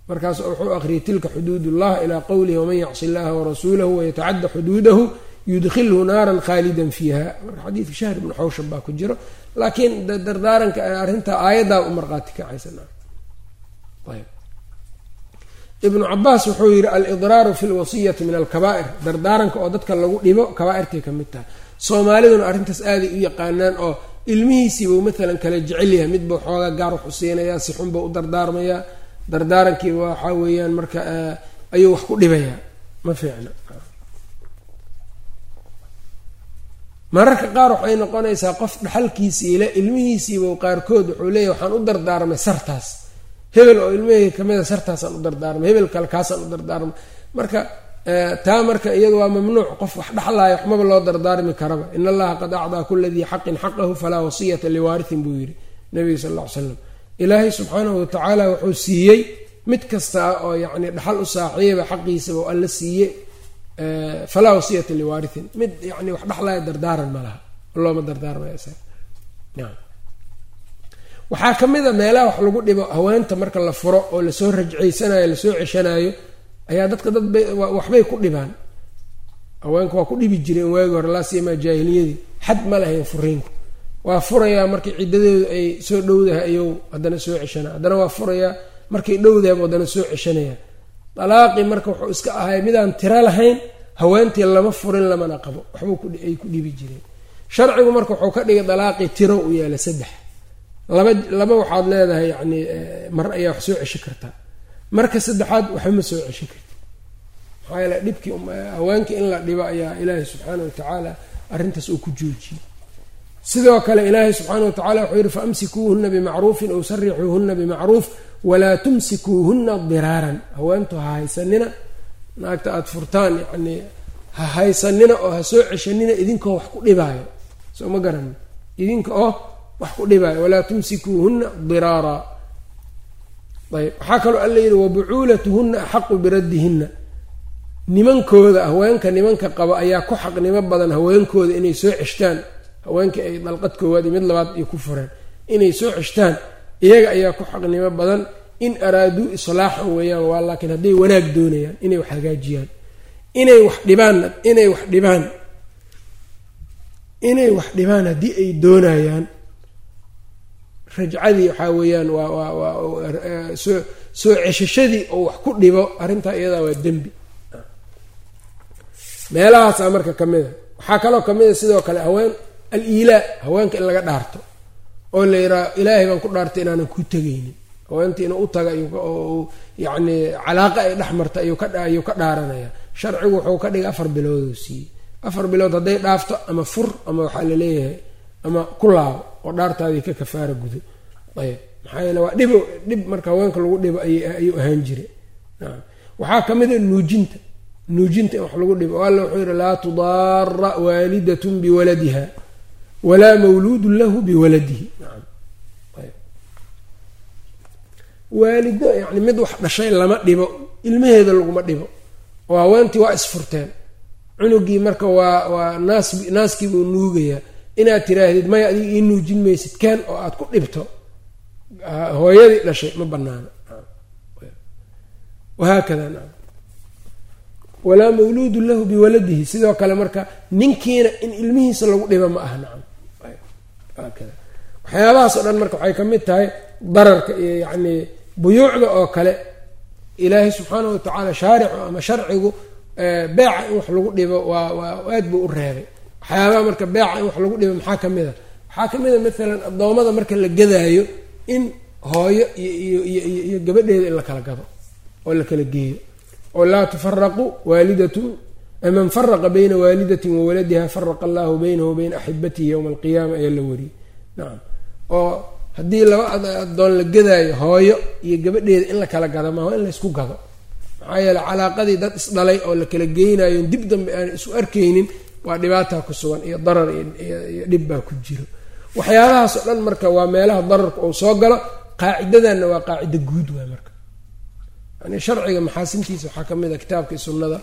markaas wuxuu aqriyay tilka xuduud ullah ilaa qowlihi waman yacsi illaha warasuulahu wayatacadda xuduudahu yudkhilhu naaran khaalidan fiiha marka xadiidka shahr ibnu xawshab baa ku jiro. Laakiin dardaaranka arrinta aayaddaa u marqaati kacaysa ayb ibnu cabaas wuxuu yidhi alidraaru fi lwasiyati min alkabaa'ir. Dardaaranka oo dadka lagu dhibo kabaairtay ka mid tahay. Soomaaliduna arrintaas aaday u yaqaanaan oo ilmihiisiibuu maalan kala jecel yahay. Midba xoogaa gaar wax u siinayaa si xunba u dardaarmayaa dardaarankiiba waxaa weeyaan marka ayuu wax ku dhibayaa. Ma fiicna. Mararka qaar waxay noqonaysaa qof dhaxalkiisiile ilmihiisiiba qaarkood wuxuu leeyahy waxaan u dardaarmay sartaas hebel oo ilmaheyga kamida sartaasaan u dardaarmay hebel kale kaasaan u dardaarmay. Marka taa marka iyadu waa mamnuuc qof wax dhexlaaya waxmaba loo dardaarmi karaba. In allaha qad acdaa kula dii xaqin xaqahu falaa wasiyata liwaarihin buu yidhi nabiga sal ll ly slam ilaahay subxaanahu watacaala wuxuu siiyey mid kasta oo yacni dhaxal u saaxiiba xaqiisaba oo alla siiye falaa wasiyata liwaarihin mid yani wax dhexlaaya dardaaran ma laha dardaarmaya waxaa ka mid a meelaha wax lagu dhibo haweenta marka la furo oo la soo rajcaysanayo la soo ceshanayo ayaa dadka dad bay waxbay ku dhibaan. Haweenka waa ku dhibi jireen waagi hore laasiyamaa jaahiliyadii. Xad ma lahayn furiinku. Waa furayaa markay ciddadeedu ay soo dhowdahay ayuu haddana soo ceshanaya haddana waa furayaa markay dhowdahay haddana soo ceshanaya dalaaqii marka wuxuu iska ahay midaan tiro lahayn haweentii lama furin lamana qabo. Waxbay ku dhibi jireen. Sharcigu marka wuxuu ka dhigay dalaaqii tiro u yaalla saddex laba laba waxaad leedahay yacni mar ayaa wax soo ceshi kartaa marka saddexaad waxba ma soo ceshi karti. Maxaa yeele dhibkii haweenkii in la dhibo ayaa ilaahay subxaana watacaala arrintaas uu ku joojiyey sidoo kale ilaahay subxaana wa tacala wuxuu yidhi faamsikuuhuna bimacruufin ow sarixuuhuna bimacruuf walaa tumsikuuhuna diraaran. Haweentu ha haysanina naagta aada furtaan yacnii ha haysanina oo ha soo ceshanina idinkoo wax ku dhibaayo. Soo ma garan idinka oo wax ku dhibaayo walaa tumsikuuhuna diraara ayb waxaa kaloo alla yidhi wabucuulatuhuna axaqu biraddihinna. Nimankooda haweenka nimanka qaba ayaa ku xaqnimo badan haweenkooda inay soo ceshtaan. Haweenkii ay dalqad koowaad iyo mid labaad ay ku fureen. Inay soo ceshtaan iyaga ayaa ku xaqnimo badan in araaduu islaaxan weeyaan waa laakiin hadday wanaag doonayaan inay wax hagaajiyaan. Inay wax dhibaanna inay wax dhibaan. Inay wax dhibaan haddii ay doonayaan rajcadii waxaa weeyaan waa waa waa soo soo ceshashadii oo wax ku dhibo arrintaa iyadaa waa dembi. Meelahaasaa marka ka mid a. Waxaa kaloo ka mid a sidoo kale haween al-iilaa haweenka in laga dhaarto oo la yidhaha ilaahay baan ku dhaartay inaanan ku tegaynin. Haweentii inuu u taga oo yacni calaaqa ay dhex marta ayuu ka dhaaranaya. Sharcigu wuxuu ka dhigay afar biloodoo siiyey afar bilood hadday dhaafto ama fur ama waxaa la leeyahay ama ku laabo oo dhaartaadii ka kafaara gudo ayb maxaa yeele waa dhib dhib marka haweenka lagu dhibo ayuu ahaan jiray waxaa ka mid a nuujinta nuujinta in wax lagu dhibo. Alla wuxuu yihi laa tudaara waalidatun biwaladiha walaa mawluudun lahu biwaladihi. Waalido yani mid wax dhashay lama dhibo ilmaheeda laguma dhibo. Oo haweentii waa isfurteen cunugii marka waa waa naas naaskiibuu nuugayaa inaad tiraahdid maya adiga ii nuujin maysid ken oo aada ku dhibto. Hooyadii dhashay ma banaana wahaakada naam. Walaa mawluudun lahu biwaladihi. Sidoo kale marka ninkiina in ilmihiisa lagu dhibo ma aha nacam waxyaabahaas oo dhan marka waxay ka mid tahay dararka iyo yacnii buyuucda oo kale. Ilaahay subxaanahu watacaala shaaricu ama sharcigu beeca in wax lagu dhibo waa waa aad buu u reebay waxyaabaha marka beeca in wax lagu dhibo maxaa ka mid a? Waxaa ka mid a maalan addoommada marka la gadaayo in hooyo iyo gabadheeda in la kala gado oo la kala geeyo. Oo laa tufaraqu waalidatun man faraqa bayna waalidatin wa waladiha faraqa allahu baynahu wa bayna axibatihi yowma alqiyaama ayaa la wariyey. Nacam oo haddii laba addoon la gadaayo hooyo iyo gabadheeda in la kala gado maaha in laysku gado. Maxaa yeele calaaqadii dad isdhalay oo la kala geynayo dib dambe aan isu arkaynin waa dhibaataa ku sugan iyo darar iyo dhib baa ku jiro. Waxyaabahaas oo dhan marka waa meelaha dararka uu soo galo qaacidadanna waa qaacida guud waay marka. Yani sharciga maxaasintiisa waxaa ka mid a kitaabka iyo sunnada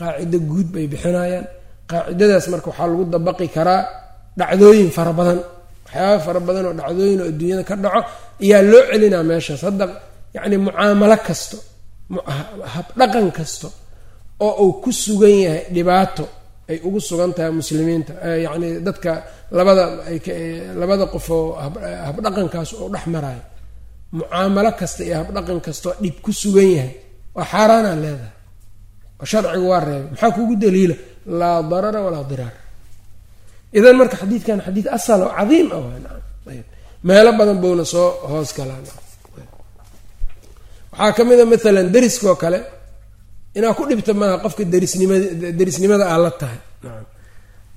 qaacida guud bay bixinayaan. Qaacidadaas marka waxaa lagu dabaqi karaa dhacdooyin fara badan. Waxyaaba fara badan oo dhacdooyin oo adduunyada ka dhaco ayaa loo celinaa meeshaas hadda yacni mucaamalo kasto habdhaqan kasto oo uu ku sugan yahay dhibaato ay ugu sugan tahay muslimiinta. Yacni dadka labada labada qof oo habdhaqankaas oo dhex marayo mucaamalo kasta iyo habdhaqan kastoo dhib ku sugan yahay waa xaaraanaa leedahay. Oo sharcigu waa reebay. Maxaa kugu daliila? Laa darara walaa diraar idan marka xadiidkan xadiid asal oo cadiim ah ayb meelo badan buuna soo hoos galaan waxaa ka mid a maalan deriskoo kale inaa ku dhibta maaha qofka derisnimada derisnimada aad la tahay.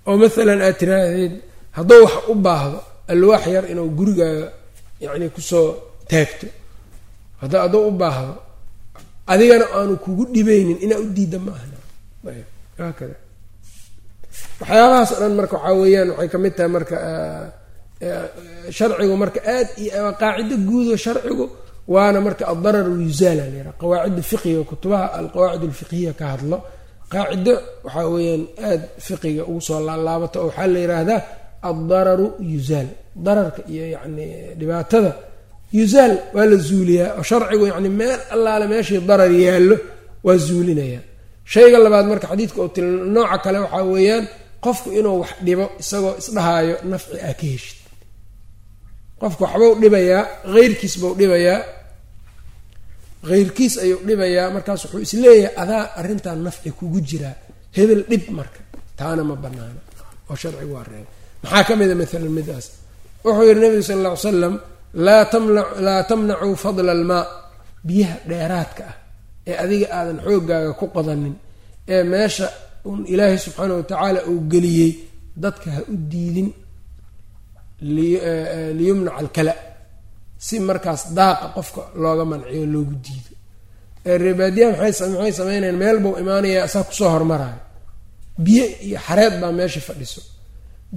Oo maalan aad tiraahdeed hadduu wax u baahdo alwaax yar inuu gurigaaga yacni ku soo taagto hadda hadduu u baahdo adigana aanu kugu dhibaynin inaa u diidda ma aha ayb waxyaabahaas o dhan marka waxaa weeyaan waxay ka mid tahay marka sharcigu marka aad iyo qaacido guudo sharcigu waana marka addarar yuzaala layra qawaacidda fiqiga kutubaha alqawaacid alfiqhiya ka hadlo. Qaacido waxaa weeyaan aada fiqiga ugu soo laalaabato oo waxaa la yiraahdaa addararu yuzaal. Dararka iyo yacni dhibaatada yuzaal waa la zuuliyaa oo sharcigu yani meel allaale meeshii darar yaallo waa zuulinayaa. Shayga labaad marka xadiidka oo til nooca kale waxaa weeyaan qofku inuu wax dhibo isagoo isdhahaayo nafci aa ka heshid. Qofku waxbau dhibayaa heyrkiis bau dhibayaa heyrkiis ayuu dhibayaa markaas wuxuu is leeyahay adaa arrintan nafci kugu jiraa hebel dhib marka taana ma banaana oo sharcigu waa reebay maxaa ka mida maalan midaas? Wuxuu yihi nabigu sala alla ly slam laa tamnacuu fadla almaa. Biyaha dheeraadka ah ee adiga aadan xooggaaga ku qodanin ee meesha un ilaahay subxaana watacaala uu geliyey dadka ha u diidin liyumnaca alkala si markaas daaqa qofka looga manciyo loogu diido. Ee reebaadiyaha maxay sameynayaan meel buu imaanaya asaa ku soo hormaraayo. Biyo iyo xareed baa meesha fadhiso.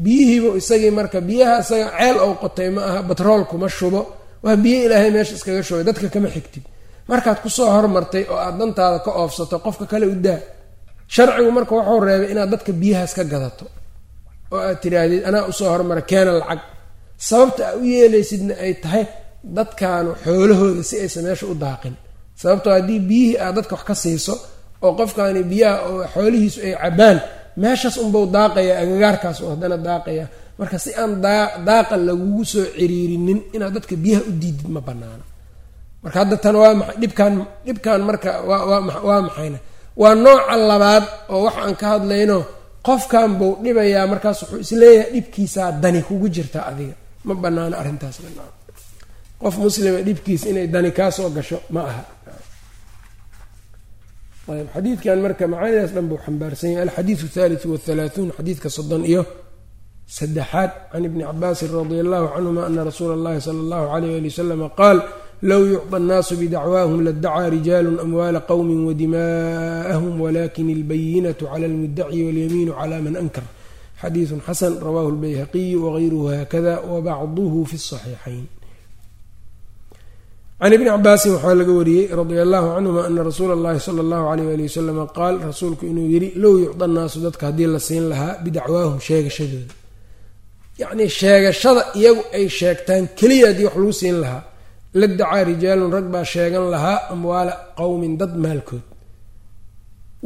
Biyihiibu isagii marka biyaha isaga ceel ou qotay ma aha batroolkuma shubo. Waa biyo ilaahay meesha iskaga shubay dadka kama xigtid. Markaad ku soo hormartay oo aad dantaada ka oofsato qofka kale u daa. Sharcigu marka wuxuu reebay inaad dadka biyahaas ka gadato. Oo aad tidhaahdid anaa u soo hormara keena lacag. Sababta aa u yeelaysidna ay tahay dadkaanu xoolahooda si aysan meesha u daaqin. Sababtoo haddii biyihii aad dadka wax ka siiso oo qofkaani biyaha oo xoolihiisu ay cabaan meeshaas unbau daaqaya agagaarkaas oo haddana daaqaya. Marka si aan daaqa lagugu soo ciriirinin inaad dadka biyaha u diidid ma banaano marka hadda tan waa maa dhibkaan dhibkan marka waa maxayna? Waa nooca labaad oo wax aan ka hadlayno qofkan buu dhibayaa markaas wuxuu is leeyahay dhibkiisaa dani kugu jirta adiga. Ma banaano arrintaas qof muslima dhibkiisa inay dani kaasoo gasho ma aha. Ayb xadiidkan marka macaanidaas dhan buu xambaarsan yahay. Alxadiidu thaalithu wathalaathuun xadiidka soddon iyo saddexaad. Can ibni cabaasin radia allahu canhuma ana rasuula allahi sala allahu alayh ali wasalama qaal low yucطa annaasu bidacwaahum ladacaa rijaalu amwaala qowmi wadimaa'ahum walakin albayinatu cala almudaci walyamiinu cala man ankar. Xadiidun xasan rawahu lbayhaqiyu wagayruhu haakada wabacduhu fi saxiixayn can ibni cabaasin waxaa laga wariyey radia allahu canhuma ana rasuula اllahi sala اllahu alayh ali wasalama qaal rasuulku inuu yidhi low yucda naasu dadka haddii la siin lahaa bidacwaahum sheegashadooda yacnii sheegashada iyagu ay sheegtaan keliya haddii wax lagu siin lahaa la dacaa rijaalun rag baa sheegan lahaa amwaala qowmin dad maalkood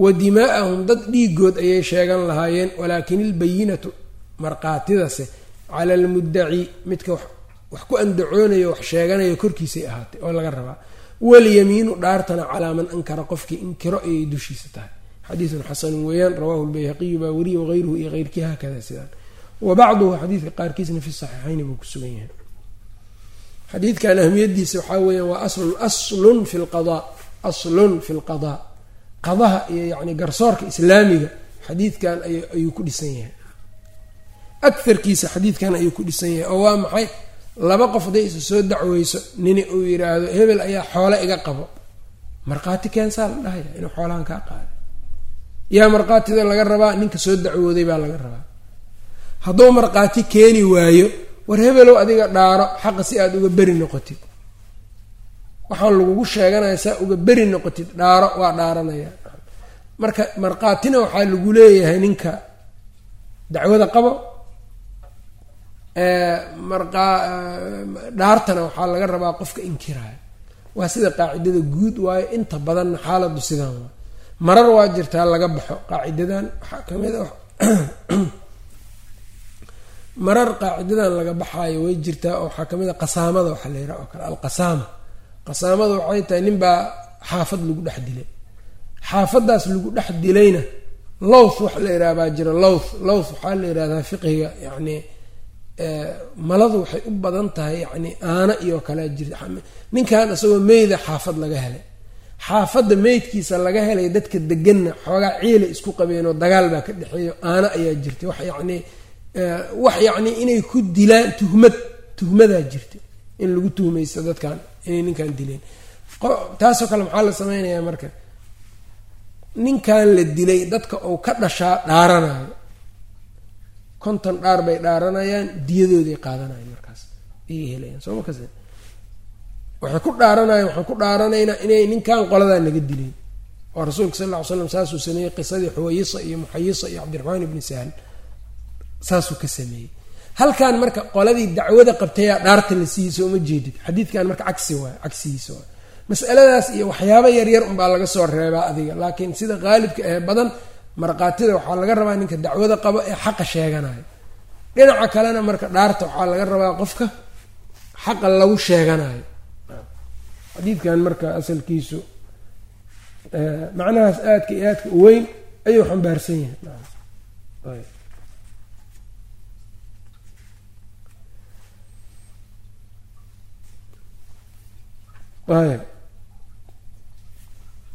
wa dimaa'ahum dad dhiigood ayay sheegan lahaayeen walaakin ilbayinatu markhaatidase cala almuddaci midka wax ku andacoonayo wax sheeganayo korkiisay ahaatay oo laga rabaa. Walyamiinu dhaartana calaa man ankara qofkii inkiro ayay dushiisa tahay. Xadiidun xasanun weeyaan rawahu lbayhaqiyu baa weriye wagayruhu iyo keyrkii haakada sidaan. Wa bacduhu xadiidka qaarkiisna fi saxiixayni buu ku sugan yahay. Xadiidkan ahmiyadiisa waxaa weeyaan waa aslun aslun fi lqada aslun fi lqadaa qadaha iyo yacni garsoorka islaamiga xadiidkan ayuu ku dhisan yahay. Agarkiisa xadiidkan ayuu ku dhisan yahay oo waa maxay laba qof hadday isa soo dacweyso nini uu yidhaahdo hebel ayaa xoole iga qabo. Markhaati keensaa la dhahaya inuu xoolahan kaa qaaday. Yaa markhaatida laga rabaa ninka soo dacwooday baa laga rabaa. Hadduu markhaati keeni waayo war hebelow adiga dhaaro xaqa si aada uga beri noqotid. Waxaan lagugu sheeganaya saa uga beri noqotid dhaaro waa dhaaranaya. Marka markhaatina waxaa lagu leeyahay ninka dacwada qabo dhaartana waxaa laga rabaa qofka inkiraayo waa sida qaacidada guud waayo inta badanna xaaladu sidaan waa. Marar waa jirtaa laga baxo qaacidadan waxaa ka mid a marar qaacidadan laga baxaayo way jirtaa oo waxaa ka mid a qasaamada waxaa la yidhaha oo kale alqasaama. Qasaamada waxay tahay ninbaa xaafad lagu dhex dilay. Xaafadaas lagu dhex dilayna lowth wax la yidhaha baa jira lowth lowth waxaa la yidhahdaa fiqiga yacni maladu waxay u badan tahay yacni aana iyo kalea jirta ninkan isagoo meyda xaafad laga helay. Xaafadda meydkiisa laga helay dadka deganna xoogaa ciila isku qabeen oo dagaal baa ka dhexeeyo aana ayaa jirtay. Wax yacni wax yacni inay ku dilaan tuhmad tuhmadaa jirta in lagu tuhmaysto dadkan inay ninkan dileen. Taasoo kale maxaa la sameynayaa marka? Ninkan la dilay dadka uu ka dhashaa dhaaranayo konton dhaar bay dhaaranayaan diyadooday qaadanayan markaas. Ayay helayaan soo ma kas waxay ku dhaaranayan waxaan ku dhaaranaynaa inay ninkan qoladaa naga dileen. Oo rasuulka sal lla ly slam saasuu sameeyey qisadii xuwayisa iyo muxayisa iyo cabdiraxmaan ibni sahal. Saasuu ka sameeyey. Halkan marka qoladii dacwada qabtayaa dhaarta la siiyey sooma jeedid. Xadiidkan marka cagsi waay cagsigiisa waay masaladaas iyo waxyaabo yaryar unbaa laga soo reebaa adiga laakiin sida qaalibka ee badan markhaatida waxaa laga rabaa ninka dacwada qabo ee xaqa sheeganayo. Dhinaca kalena marka dhaarta waxaa laga rabaa qofka xaqa lagu sheeganayo. Xadiidkan marka asalkiisu macnahaas aadka iyo aadka uweyn ayuu xambaarsan yahay. Ayb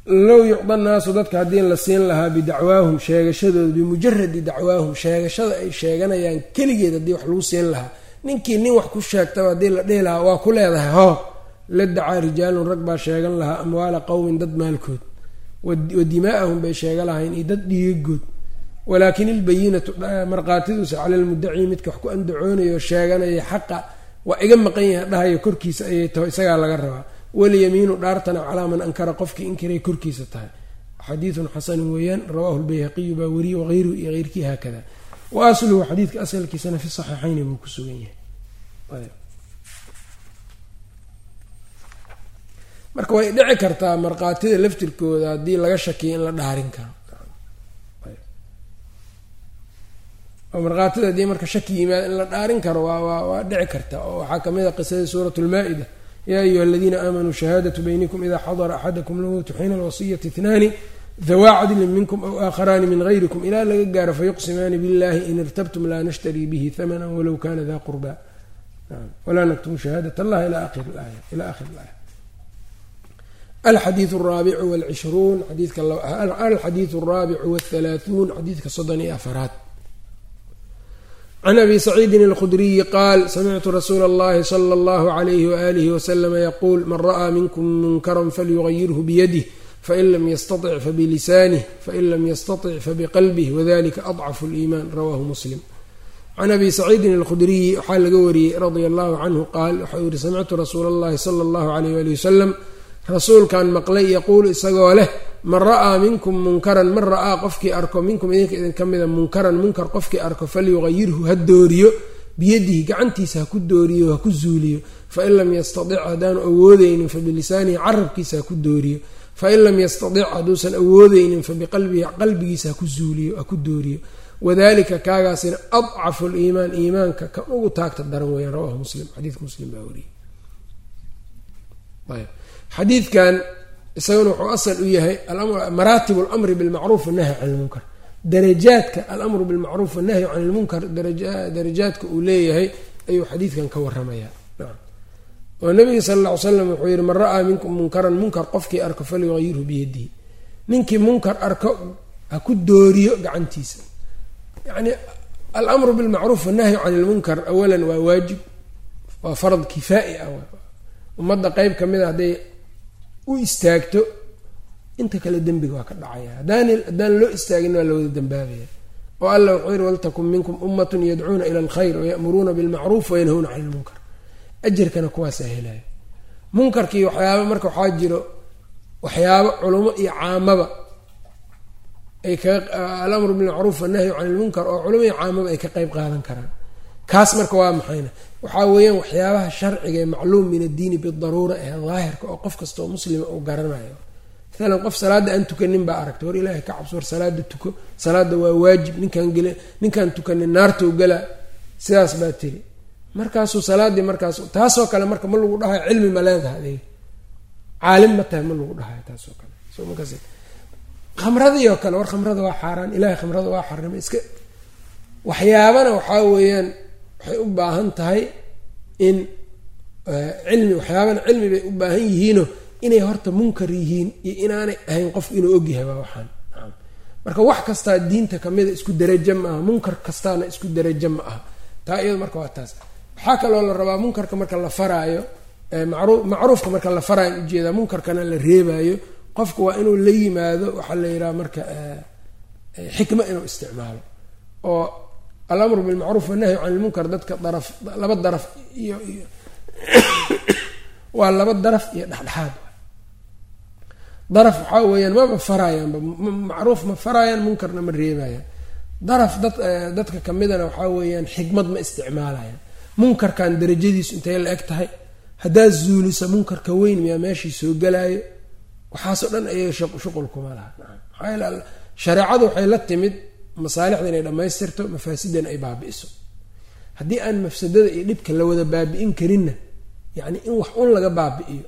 low yucda naasu dadka haddii la siin lahaa bidacwaahum sheegashadooda bimujaradi dacwaahum sheegashada ay sheeganayaan keligeed haddii wax lagu siin lahaa. Ninkii nin wax ku sheegtaba haddii la dhihi lahaa waa ku leedahay hoo la dacaa rijaalun rag baa sheegan lahaa amwaala qowmin dad maalkood. Wa dimaa'ahum bay sheega lahayn iyo dad dhiigagood walaakin ilbayinatu markhaatiduusa cala lmudaci midka wax ku andacoonayo sheeganaya xaqa waa iga maqan yaha dhahayo korkiisa ayay taho isagaa laga rabaa walyamiinu dhaartana calaa man ankara qofkii inkiray korkiisa tahay. Xadiidun xasanun weeyaan rawaahu lbayhaqiyu baa weriye wahayruhu iyo heyrkii haakada. Wa xadiidka asalkiisana fi saxiixayni buu ku sugan yahay. Marka way dhici kartaa markhaatida laftirkooda haddii laga shakiyo in la dhaarin karo. Oo markhaatida haddii marka shaki yimaado in la dhaarin karo waa waa waa dhici karta. Oo waxaa ka mid a qisadii suurat lmaa-ida yaa ayuha aladiina aamanuu shahaadatu baynikum ida xadara axadakum lmowtu xiina alwasiyati itnaani dawaa cadlin minkum aw aakharaani min gayrikum ilaa laga gaaro fayuqsimaani billahi in irtabtum laa nashtarii bihi hamana walow kana da qurba walaa naktumu shahaadat allah ila akhiri laaya alxadiidu alraabicu walcishruun xadiidka alxadiidu alraabicu walthalaathuun xadiidka soddon iyo afaraad can abi saciidin alkhudriyi qaal samictu rasuula allahi sala allahu alayhi waalihi wasalama yaquul man ra'aa minkum munkaran falyugayirhu biyadih fain lam yastatic fabilisanih fain lam yastatic fabiqalbih wadalika adcafu liiman rawahu muslim can abi saciidin alkhudriyi waxaa laga wariyey radia allahu canhu qaal waxau yihi samictu rasuula allahi sala allahu alayh waali wasalam rasuulkan maqlay yaquulu isagoo leh man ra'aa minkum munkaran man ra'aa qofkii arko minkum idinka idinka mida munkaran munkar qofkii arko falyuqayirhu ha dooriyo biyadihi gacantiisa ha ku dooriyo ha ku zuuliyo. Fain lam yastadic haddaanu awoodeynin fabilisaanihi carabkiisa ha ku dooriyo. Fain lam yastadic hadduusan awoodeynin fabiqalbihi qalbigiisa haku zuuliyo ha ku dooriyo. Wadalika kaagaasina adcafu liimaan iimaanka kan ugu taagta daran weyaan rawahu muslim xadiidka muslim baa wariyey. Xadiidkan isaguna wuxuu asal u yahay maraatib alamri bilmacruuf wanahyi can ilmunkar darajaadka alamru bilmacruuf wanahyi can ilmunkar darajaadka uu leeyahay ayuu xadiidkan ka waramayaa oo nabiga sala alla ly slam wuxuu yihi man ra'aa minkum munkaran munkar qofkii arko falyuqayirhu biyadihi. Ninkii munkar arko ha ku dooriyo gacantiisa. Yacni alamru bilmacruuf wanahyu can ilmunkar awalan waa waajib waa farad kifaa'i ah. Ummadda qeyb ka a hadday u istaagto inta kale dembiga waa ka dhacaya. Haddaan loo istaagin waa lawada dambaabaya. Oo alla wuxuu yihi waltakun minkum ummatun yadcuuna ila alkhayr wayamuruuna bilmacruuf wayanhawna cani ilmunkar ajarkana kuwaasaa helaya munkarkii waxyaaba marka waxaa jiro waxyaabo culamo iyo caamaba ay kaga alamru bilmacruuf wanahyu can ilmunkar oo culamo iyo caamaba ay ka qeyb qaadan karaan. Kaas marka waa maxayna waxaa weeyaan waxyaabaha sharciga ee macluum min addiini bidaruura ee daahirka oo qof kasta oo muslima uu garanayo. Maalan qof salaadda aan tukanin baa aragta. War ilaahay ka cabso war salaada tuko salaada waa waajib. Ninkaan gel ninkaan tukanin naartou gala sidaas baa tiri. Markaasuu salaadii markaas taasoo kale marka ma lagu dhahayo cilmi ma leedaha adeega caalim ma tahay ma lagu dhahayo taasoo kale. So markaas khamradii oo kale war khamrada waa xaaraan. Ilahay khamrada waa xarimay iska waxyaabana waxaa weeyaan waxay u baahan tahay in cilmi waxyaabana cilmi bay u baahan yihiino inay horta munkar yihiin iyo inaanay ahayn qofku inuu ogyahay waa waxaan. Marka wax kastaa diinta kamida isku darajo ma aha munkar kastaana isku darajo ma aha. Taa iyado marka waa taas. Waxaa kaloo la rabaa munkarka marka la faraayo maru macruufka marka la faraayo u jeedaa munkarkana la reebaayo qofku waa inuu la yimaado waxaa la yidhaha marka xikmo inuu isticmaalo. Oo alamru bilmacruuf wanahyu can ilmunkar dadka daraf laba daraf iyo waa laba daraf iyo dhexdhexaad. Daraf waxaa weeyaan maba faraayaanba macruuf ma faraayaan munkarna ma reebayaan. Daraf dad dadka kamidana waxaa weeyaan xikmad ma isticmaalayaan. Munkarkan darajadiisu intay la eg tahay. Haddaad zuulisa munkarka weyn miyaa meeshii soo galaayo waxaasoo dhan ayay shuqul kuma maxaa yeele shareecadu waxay la timid masaalixda inay dhammaystirto mafaasidan ay baabi'iso. Haddii aan mafsadada iyo dhibka la wada baabi'in karinna yacni in wax un laga baabi'iyo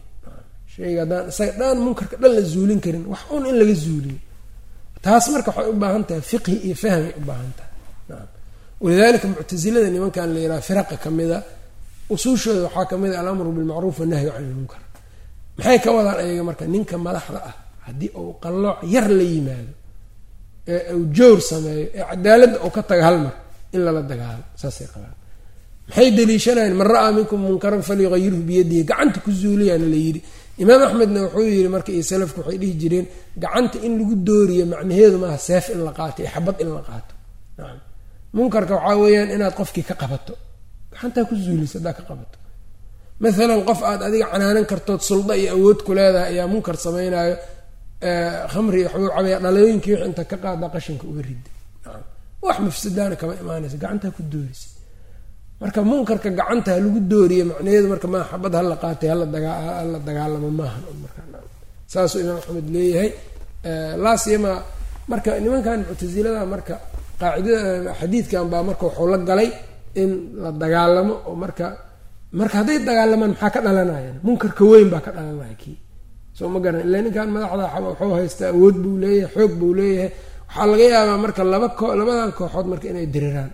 shayga haddaan isaga dhan munkarka dhan la zuulin karin wax un in laga zuuliyo taas marka waxay u baahan tahay fiqhi iyo fahmay u baahan tahay. Naam. Walidalika muctasilada nimankan la yidhaha firaqa ka mida usuushooda waxaa ka mid a alamru bilmacruuf wanahyu can ilmunkar maxay ka wadaan ayaga marka ninka madaxda ah haddii uu qallooc yar la yimaado ee uu joor sameeyo ee cadaaladda uu ka taga hal mar in lala dagaalo saasay qabaan. Maxay daliishanayeen man ra'aa minkum munkaran falyuqayirhu biyadihi. Gacanta ku zuuliyaana la yidhi. Imaam axmedna wuxuu yidhi marka iyo salafku waxay dhihi jireen gacanta in lagu dooriyo macnaheedu maaha seef in la qaato iyo xabad in la qaato. Nacam munkarka waxaa weeyaan inaad qofkii ka qabato. Gacantaa ku zuulisa haddaa ka qabato. Maalan qof aad adiga canaanan kartood sulda iyo awood ku leedahay ayaa munkar samaynayo khamri waxbuu cabaya dhalooyinkii wix inta ka qaada qashinka uga rida wax mafsadaana kama imaanaysa gacantaa ku doorisa marka munkarka gacanta ha lagu dooriye macnaheedu marka maa xabad hala qaatay hala dagaalamo maahan marsaasuu imaam axmed leeyahay. Laasiyama marka nimankan muctasilada marka qaacidada xadiidkan baa marka wuxuu la galay in la dagaalamo oo marka marka hadday dagaalamaan maxaa ka dhalanaya? Munkarka weyn baa ka dhalanaya kii soo ma garan. Illa ninkan madaxda waxuu haystaa awood buu leeyahay xoog buu leeyahay. Waxaa laga yaabaa marka laba labadan kooxood marka inay diriraan.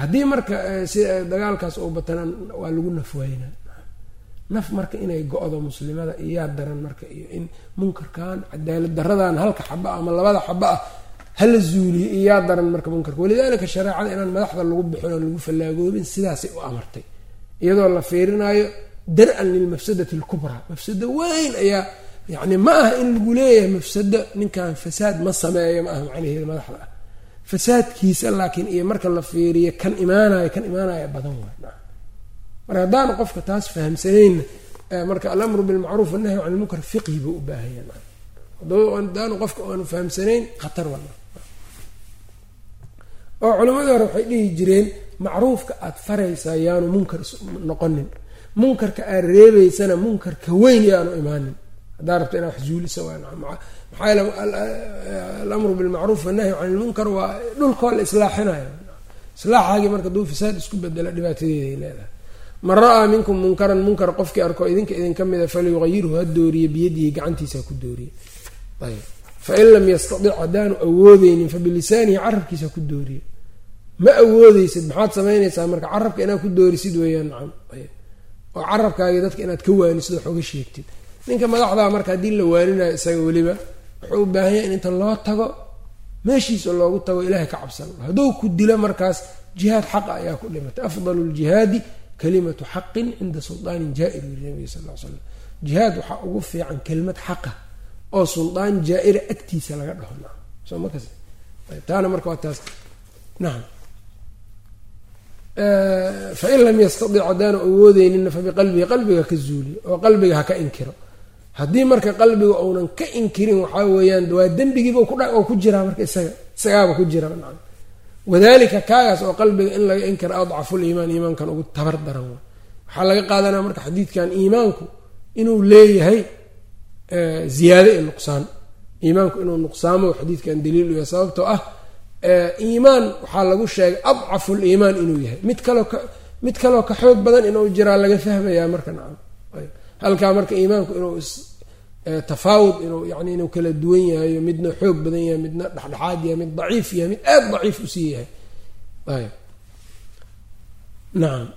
Haddii marka si dagaalkaas uu batanaan waa lagu nafwaynaa naf marka inay go-do muslimada iyaa daran marka iyo in munkarkan cadaalad daradan halka xaba ama labada xaba ah hala zuuliyo iyaa daran marka munkarka. Walidaalika shareecada inaan madaxda lagu bixin oo lagu fallaagoobin sidaasay u amartay. Iyadoo la fiirinayo dar-an lilmafsadati alkubraa mafsado weyn ayaa yacni ma aha in lagu leeyahay mafsado ninkan fasaad ma sameeyo ma aha macnaheeda madaxda ah. Fasaadkiisa laakiin iyo marka la fiiriyo kan imaanayo kan imaanaya badan waay marka haddaanu qofka taas fahamsanaynna marka alamru bilmacruuf annahyu can ilmunkar fiqhi buu u baahanya haddaanu qofka aanu fahamsanayn khatar wa oo culimadii hore waxay dhihi jireen macruufka aada faraysaa yaanu munkar noqonin munkarka aad reebeysana munkarka weyn yaanu imaanin. Haddaa rabta inaa wax maxaa yeel alamru bilmacruuf wanahyu can ilmunkar waa dhulkoo la islaaxinayo islaaxaagii marka duu fasaad isku bedela dhibaatadeeday leedahay. Man ra'aa minkum munkaran munkar qofkii arko idinka idinka mida falyuqayirhu ha dooriye biyadihi gacantiisa ku dooriye. Ayb fain lam yastadic haddaanu awoodeynin fabilisaanihi carabkiisa ku dooriye. Ma awoodeysid maxaad samaynaysaa marka carabka inaad ku doorisid weeyaan nacam oo carabkaagii dadka inaad ka waanisid wax oga sheegtid. Ninka madaxdaa marka haddii la waaninayo isaga weliba wuxuu u baahan yahay in inta loo tago meeshiisa loogu tago ilaahay ka cabsan. Hadduu ku dilo markaas jihaad xaqa ayaa ku dhimatay afdalu ljihaadi kalimatu xaqin cinda sulaanin jaa-ir yiri nabiga sal l slam jihaad waxaa ugu fiican kelimad xaqa oo suldaan jaa-ira agtiisa laga dhaho. Nacam soo ma taana marka waa taas. Nacam fain lam yastadic haddaanu awoodeyninna fabiqalbihi qalbiga ka zuuliyo oo qalbiga ha ka inkiro. Haddii marka qalbiga uunan ka inkirin waxaa weeyaan waa dembigiiba oo ku jiraa marka isaga isagaaba ku jira wadalika kaagaas oo qalbiga in laga inkiro adcaful iimaan iimaankan ugu tabar daran wa waxaa laga qaadanaya marka xadiidkan iimaanku inuu leeyahay ziyaado iyo nuqsaan. Iimaanku inuu nuqsaamo xadiidkan daliil u yahay sababtoo ah iimaan waxaa lagu sheegay adcaful iimaan inuu yahay. Mid kaloo ka mid kaloo ka xoog badan inuu jiraa laga fahmayaa marka nacam halkaa marka iimaanku inuu tafaawud inuu yani inuu kala duwan yahayo midna xoog badan yahay midna dhexdhexaad yahay mid daciif yahay mid aada daciif u sii yahay. Ayb. Nacam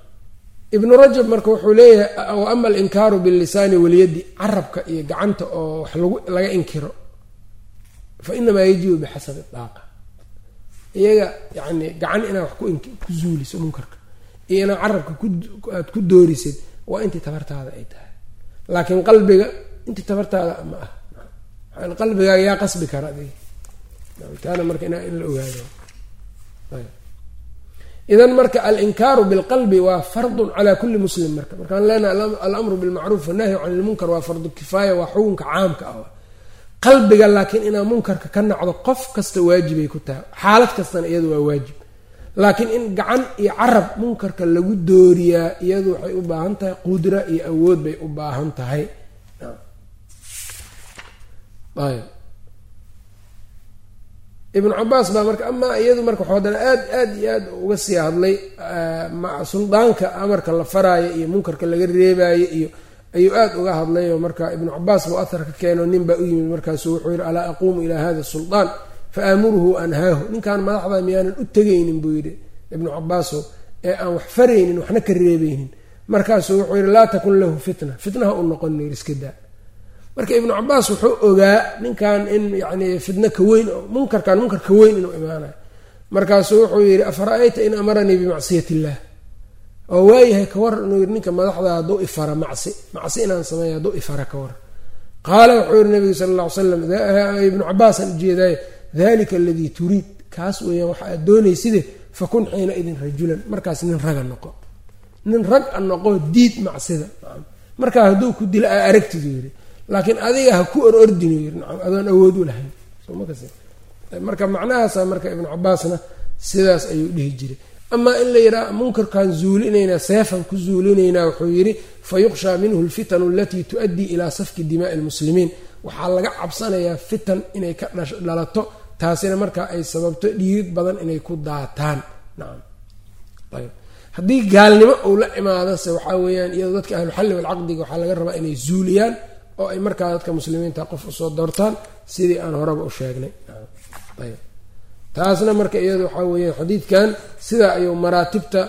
ibnu rajab marka wuxuu leeyahay ama alinkaaru billisaani walyaddi carabka iyo gacanta oo wax lagu laga inkiro fa inamaa yajibu bixasabi daaqa iyaga yani gacan inaad wax ku zuuliso munkarka iyo inaad carabka aad ku doorisid waa intii tabartaada ay tahay. Laakiin qalbiga intii tabartaada ma ah qalbigaaga yaa qasbi kara adiga. Taana marka in la ogaado. Idan marka alinkaaru bilqalbi waa fardun calaa kulli muslim marka. Markaan leenaha alamru bilmacruuf wanahyu can ilmunkar waa fardu kifaaya waa xukunka caamka ah qalbiga laakiin inaa munkarka ka nacdo qof kasta waajibay ku tahay. Xaalad kastana iyadu waa waajib. Laakiin in gacan iyo carab munkarka lagu dooriyaa iyadu waxay u baahan tahay qudra iyo awood bay u baahan tahay. Ibnu cabaas baa marka amaa iyadu marka waxuu haddana aad aad iyo aad uga sii hadlay suldaanka amarka la faraayo iyo munkarka laga reebaayo iyo ayuu aada uga hadlay oo marka ibnu cabaas buu ahar ka keeno nin baa u yimid markaasu wuxuu yihi alaa aquumu ilaa hada suldaan fa aamuruhu anhaahu ninkan madaxda miyaanan u tegaynin buu yidhi ibnu cabaaso ee aan wax faraynin waxna ka reebaynin. Markaasuu wuxuu yihi laa takun lahu fitna fitnaha u noqon yir iska daa marka ibnu cabaas wuxuu ogaa ninkan in yani fitno ka weyn munkarkan munkar ka weyn inuu imaanayo. Markaasuu wuxuu yidhi afara-ayta in amaranii bimacsiyat illah oo waayahay ka war inuu yidhi ninka madaxda hadduu ifara macsi macsi inaan sameeya hadduu ifara ka war. Qaala wuxuu yihi nabigu sala alla ly ibnu cabaasaan ujeedaaye dalika aladii turiid kaas weeyaan waxa aad doonayside fakun xiina idin rajulan. Markaas nin raga noqo. Nin rag a noqo diid macsida. Markaa hadduu ku dila aa aragtidu yidhi. Laakiin adiga ha ku or yiri nacam adoon awood u lahayn. Marka macnahaasa marka ibnu cabaasna sidaas ayuu dhihi jiray amaa in la yidhaha munkarkan zuulinaynaa seefan ku zuulinaynaa wuxuu yidhi fa yuqshaa minhu lfitanu alatii tu-addii ilaa safki dimaai lmuslimiin waxaa laga cabsanayaa fitan inay ka dhalato taasina markaa ay sababto dhiirid badan inay ku daataan. Nacam ayb haddii gaalnimo uu la imaadose waxaa weeyaan iyadoo dadka ahluxalli walcaqdiga waxaa laga rabaa inay zuuliyaan oo ay markaa dadka muslimiinta qof u soo doortaan sidii aan horeba u sheegnay. Ayb taasna marka iyada waxaa weeyaan xadiidkan sidaa ayuu maraatibta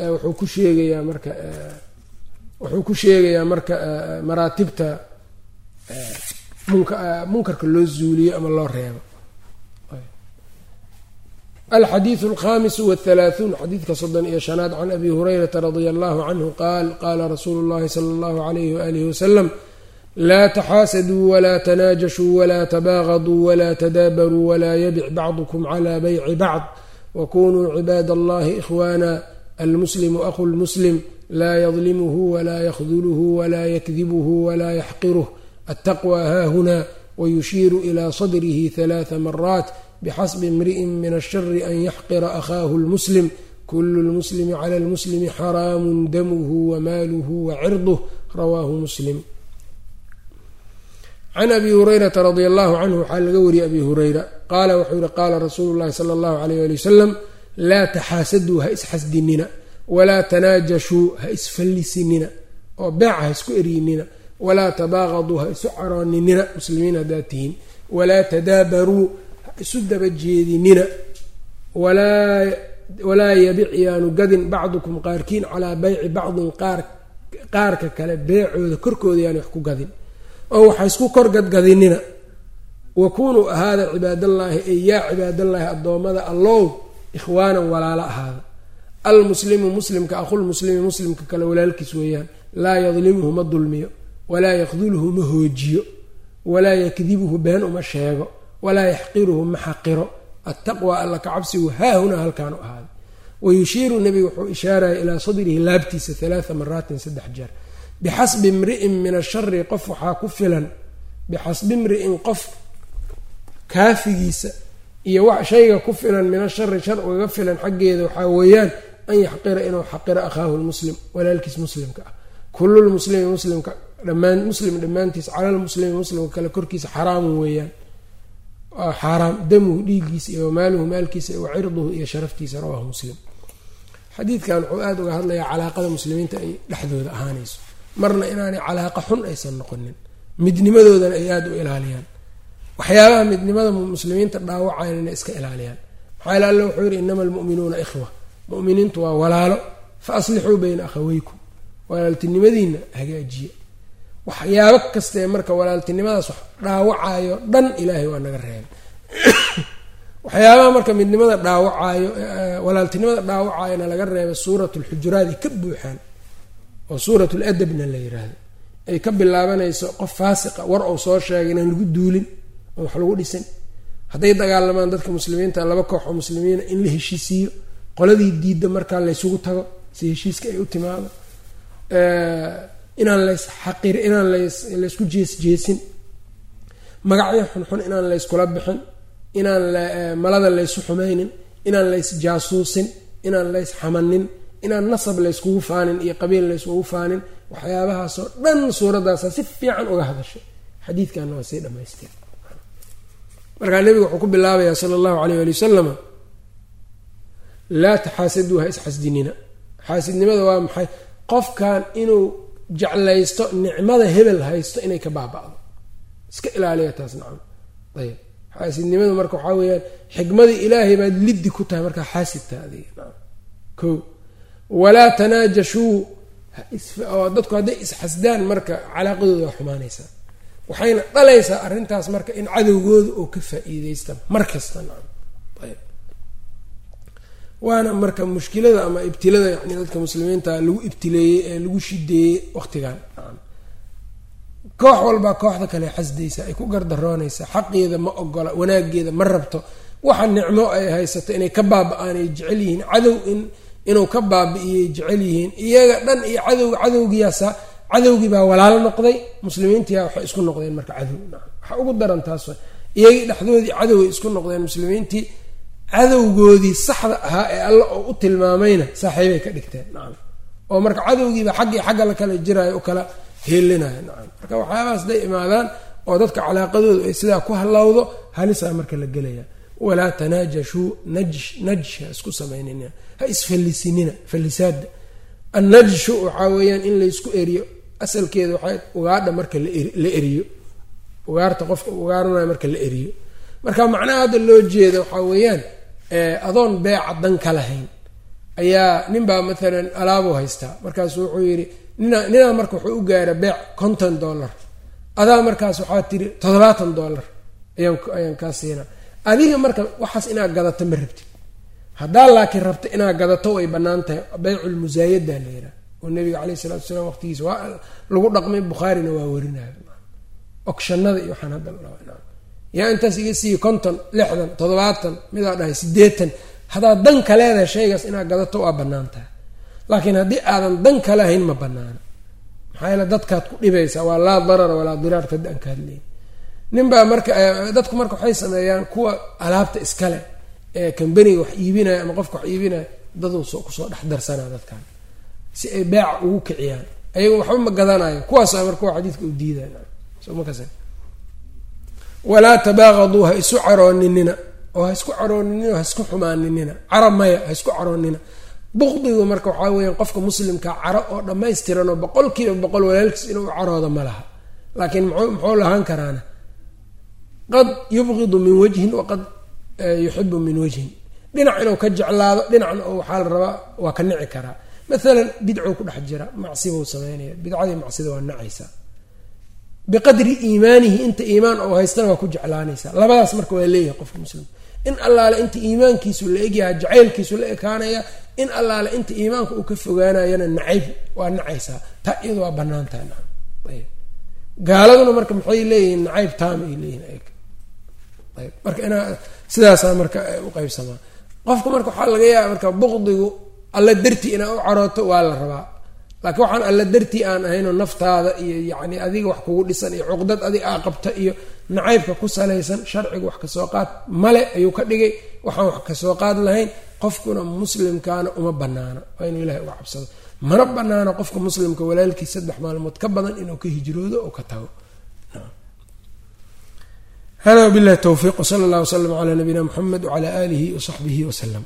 eh, wuxuu ku sheegayaa marka eh, wuxuu ku sheegayaa marka eh, maraatibta munkarka loo zuuliyo ama loo reebo. Alxadiid alkhamisu wathalaathuun xadiidka soddon iyo shanaad can abi hurayrata radia allahu canhu qaal qaala rasuulu llahi sala allahu alayhi waalihi wasalam laa taxaasaduu walaa tanaajashuu walaa tabaaqaduu walaa tadaabaruu walaa yabic bacdukum cala bayci bacd wakunuu cibaad allahi ikhwaana almuslimu aqu lmuslim laa yadlimuhu walaa yakhduluhu walaa yakdibuhu walaa yaxqiruh altaqwa haahuna wayushiiru ila sadrihi halaaa maraat bxasbi imri'in min ashari an yaxqira akhaahu lmuslim kulu lmuslimi cala lmuslimi xaraamu damuhu wamaaluhu wacirduh rawaahu muslim can abi hurayrata radia allahu canhu waxaa laga wariyey abi hureyra qaala wuxuu yihi qaala rasuulu llahi sala allahu alayh ali wasalam laa taxaasaduu ha isxasdinina walaa tanaajashuu ha isfallisinina oo beeca ha isku eryinina walaa tabaaqaduu ha isu carooninina muslimiin haddaad tihiin walaa tadaabaruu isu daba jeedinina walaa yabic yaanu gadin bacdukum qaarkiin calaa bayci bacdin qaarka kale beecooda korkooda yaanu wax ku gadin oo waxa isku kor gadgadinina. Wakunuu ahaada cibaadallaahi ey yaa cibaadallaahi addoommada allow ikhwaanan walaalo ahaada. Almuslimu muslimka aqulmuslimi muslimka kale walaalkiis weeyaan laa yadlimuhu ma dulmiyo walaa yakduluhu ma hoojiyo walaa yakdibuhu been uma sheego walaa yaxqiruhu ma xaqiro. Attaqwa alla ka cabsigu haahunaa halkaanu ahaaday wayushiiru nebigu wuxuu ishaaraya ilaa sadrihi laabtiisa halaaa maraatin saddex jeer bixasbi imri'in min ashari qof waxaa ku filan. bixasbi imri'in qof kaafigiisa iyo wax shayga ku filan min ashari shar ugaga filan xaggeeda waxaa weeyaan an yaxqira inuu xaqiro akhaahu lmuslim walaalkiis muslimka ah kululmuslimi muslimka dhammaan muslim dhammaantiis calalmuslimi muslimka kale korkiisa xaraamun weeyaan. xaaraam damuhu dhiiggiisa iyo wamaaluhu maalkiisa wa cirduhu iyo sharaftiisa rawahu muslim xadiidkan wuxuu aada uga hadlayaa calaaqada muslimiinta ay dhexdooda ahaanayso marna inaanay calaaqa xun aysan noqonin. Midnimadoodana ay aada u ilaaliyaan. Waxyaabaha midnimada muslimiinta dhaawacayan inay iska ilaaliyaan. Maxaa ila alla wuxuu yihi inama almu'minuuna ikhwa. Mu'miniintu waa walaalo. Fa aslixuu bayna akhaweykum walaaltinimadiina hagaajiya. Waxyaabo kastaee marka walaaltinimadaas wax dhaawacayo dhan ilaahay waa naga reebay. Waxyaabaha marka midnimada dhaawacaayo walaaltinimada dhaawacayona laga reebay suurat lxujuraadi ka buuxaan oo suurat ladabna la yiraahdo ay ka bilaabanayso qof faasiqa war uu soo sheegay inaan lagu duulin oo wax lagu dhisan hadday dagaalamaan dadka muslimiinta laba koox oo muslimiina in la heshiisiiyo qoladii diidda markaa laysugu tago si heshiiska ay u timaado. Inaan lays xaqir inaan lays laysku jeesjeesin magacyo xunxun inaan layskula bixin. Inaan malada laysu xumaynin. Inaan lays jaasuusin. Inaan lays xamanin inaan nasab layskugu faanin iyo qabiil layskugu faanin waxyaabahaasoo dhan suuraddaasa si fiican uga hadashay xadiidkanna waa sii dhamaystir markaa nebigu wuxuu ku bilaabayaa sala allahu alayh ali wasalama laa taxaasaduu ha isxasdinina. Xaasidnimada waa maxay? Qofkan inuu jeclaysto nicmada hebel haysto inay ka baaba-do. Iska ilaaliya taas nacam. Ayb xaasidnimadu marka waxaa weeyaan xikmadii ilaahay baad liddi ku tahay markaa xaasidta adiga naam ko walaa tanaajashuu oo dadku hadday isxasdaan marka calaaqadooda waa xumaanaysaa waxayna dhalaysaa arrintaas marka in cadowgooda oo ka faa-iideysta mar kasta ayb. Waana marka mushkilada ama ibtilada yani dadka muslimiinta lagu ibtileeyey ee lagu shideeyey waqtigan koox walbaa kooxda kale xasdaysa ay ku gardaroonaysa xaqeeda ma ogola wanaageeda ma rabto. Waxa nicmo ay haysato inay ka baaba-aan ay jecel yihiin cadow in inuu ka baabi'iyay jecel yihiin. Iyaga dhan iyo cadowga cadowgiyaasa cadowgii baa walaalo noqday. Muslimiintiya waxay isku noqdeen marka cadow. Waxa ugu daran taas iyagii dhexdoodii cadoway isku noqdeen muslimiintii cadowgoodii saxda ahaa ee alla oo u tilmaamayna saaxiibay ka dhigteen. Nacam oo marka cadowgiiba xaggii xagga la kala jiraayo u kala heelinayo nacam marka waxyaabahaas day imaadaan oo dadka calaaqadoodu ay sidaa ku hallawdo halisaa marka la gelaya walaa tanaajashuu naj najsh ha isku samaynina ha isfallisinina fallisaada annajshu waxaa weeyaan in laysku eriyo. Asalkeeda waxay ugaadha marka la eriyo. Ugaarta qofka ugaaranayo marka la eriyo. Marka macnaha hadda loo jeeda waxaa weeyaan adoon beeca dan ka lahayn. Ayaa ninbaa maalan alaabuu haystaa markaasu wuxuu yidhi nina ninaa marka wuxuu u gaara beec konton dollar. Adaa markaas waxaa tiri toddobaatan dollar. Ayaan ayaan kaa siinaa adiga marka waxaas inaad gadato ma rabtid haddaa laakiin rabta inaad gadato way bannaan tahay beyculmusaayada la yihaha oo nabiga caleyh isalatu wasalaam waqtigiisa waa lagu dhaqmay bukhaarina waa warinaya ogshanada iyo waxaan hadda la yaa intaas iga siiya konton lixdan toddobaatan midaa dhahay siddeetan haddaad dan ka leedahay shaygaas inaad gadato waa bannaan tahay laakiin haddii aadan dan ka lahayn ma bannaana maxaa yeele dadkaad ku dhibaysaa waa laa darara walaa diraar kada aan ka ninbaa marka dadku marka waxay sameeyaan kuwa alaabta iskale ee kambaniga wax iibinaya ama qofka wax iibinaya daduu soo ku soo dhex darsanaa dadkan. Si ay beeca ugu kiciyaan. Ayagu waxba ma gadanayo. Kuwaasa marka xadiidka u diidaya soo ma kase walaa tabaaqaduu ha isu carooninina. Oo ha isku carooninina ha isku xumaaninina. Cara maya ha isku caroonina buqdigu marka waxaa weeyaan qofka muslimkaa caro oo dhammaystiran oo boqol kiiba boqol walaalkiis inuu caroodo ma laha. Laakiin muxuu lahaan karaana. Qad yubqidu min wajhin waqad yuxibu min wajhin. Dhinac inuu ka jeclaado dhinacna waxaa la rabaa waa ka nici karaa maalan bidcuu ku dhex jira macsibuu sameynaya. Bidcadii macsida waa nacaysaa biqadri iimaanihi inta iimaan oo haystana waa ku jeclaanaysaa labadaas marka waa leeyahay qofka muslimka in allaale inta iimaankiisu la egyaha jacaylkiisu la ekaanaya in allaale inta iimaanka uu ka fogaanayana nacayb waa nacaysaa taa iyada waa bannaan tahay ayb. Gaaladuna marka maxay leeyihiin nacayb taam ay leeyihiin marka inaa sidaasaa marka u qeybsamaa qofka marka waxaa laga yaaba marka buqdigu alla darti inaa u carooto waa la rabaa. Laakiin waxaan alla dartii aan ahaynoo naftaada iyo yacni adiga wax kugu dhisan iyo cuqdad adiga aa qabta iyo nacaybka ku salaysan sharciga wax ka soo qaad male ayuu ka dhigay. Waxaan wax ka soo qaad lahayn qofkuna muslimkaana uma banaana waa inuu ilahay uga cabsado. Mana banaana qofka muslimka walaalkii saddex maalmood ka badan inuu ka hijroodo oo ka tago hada wabilahi towfiiq wsala allah wslam calaa nabiyina muxamed wcala aalihi wasaxbihi wasalam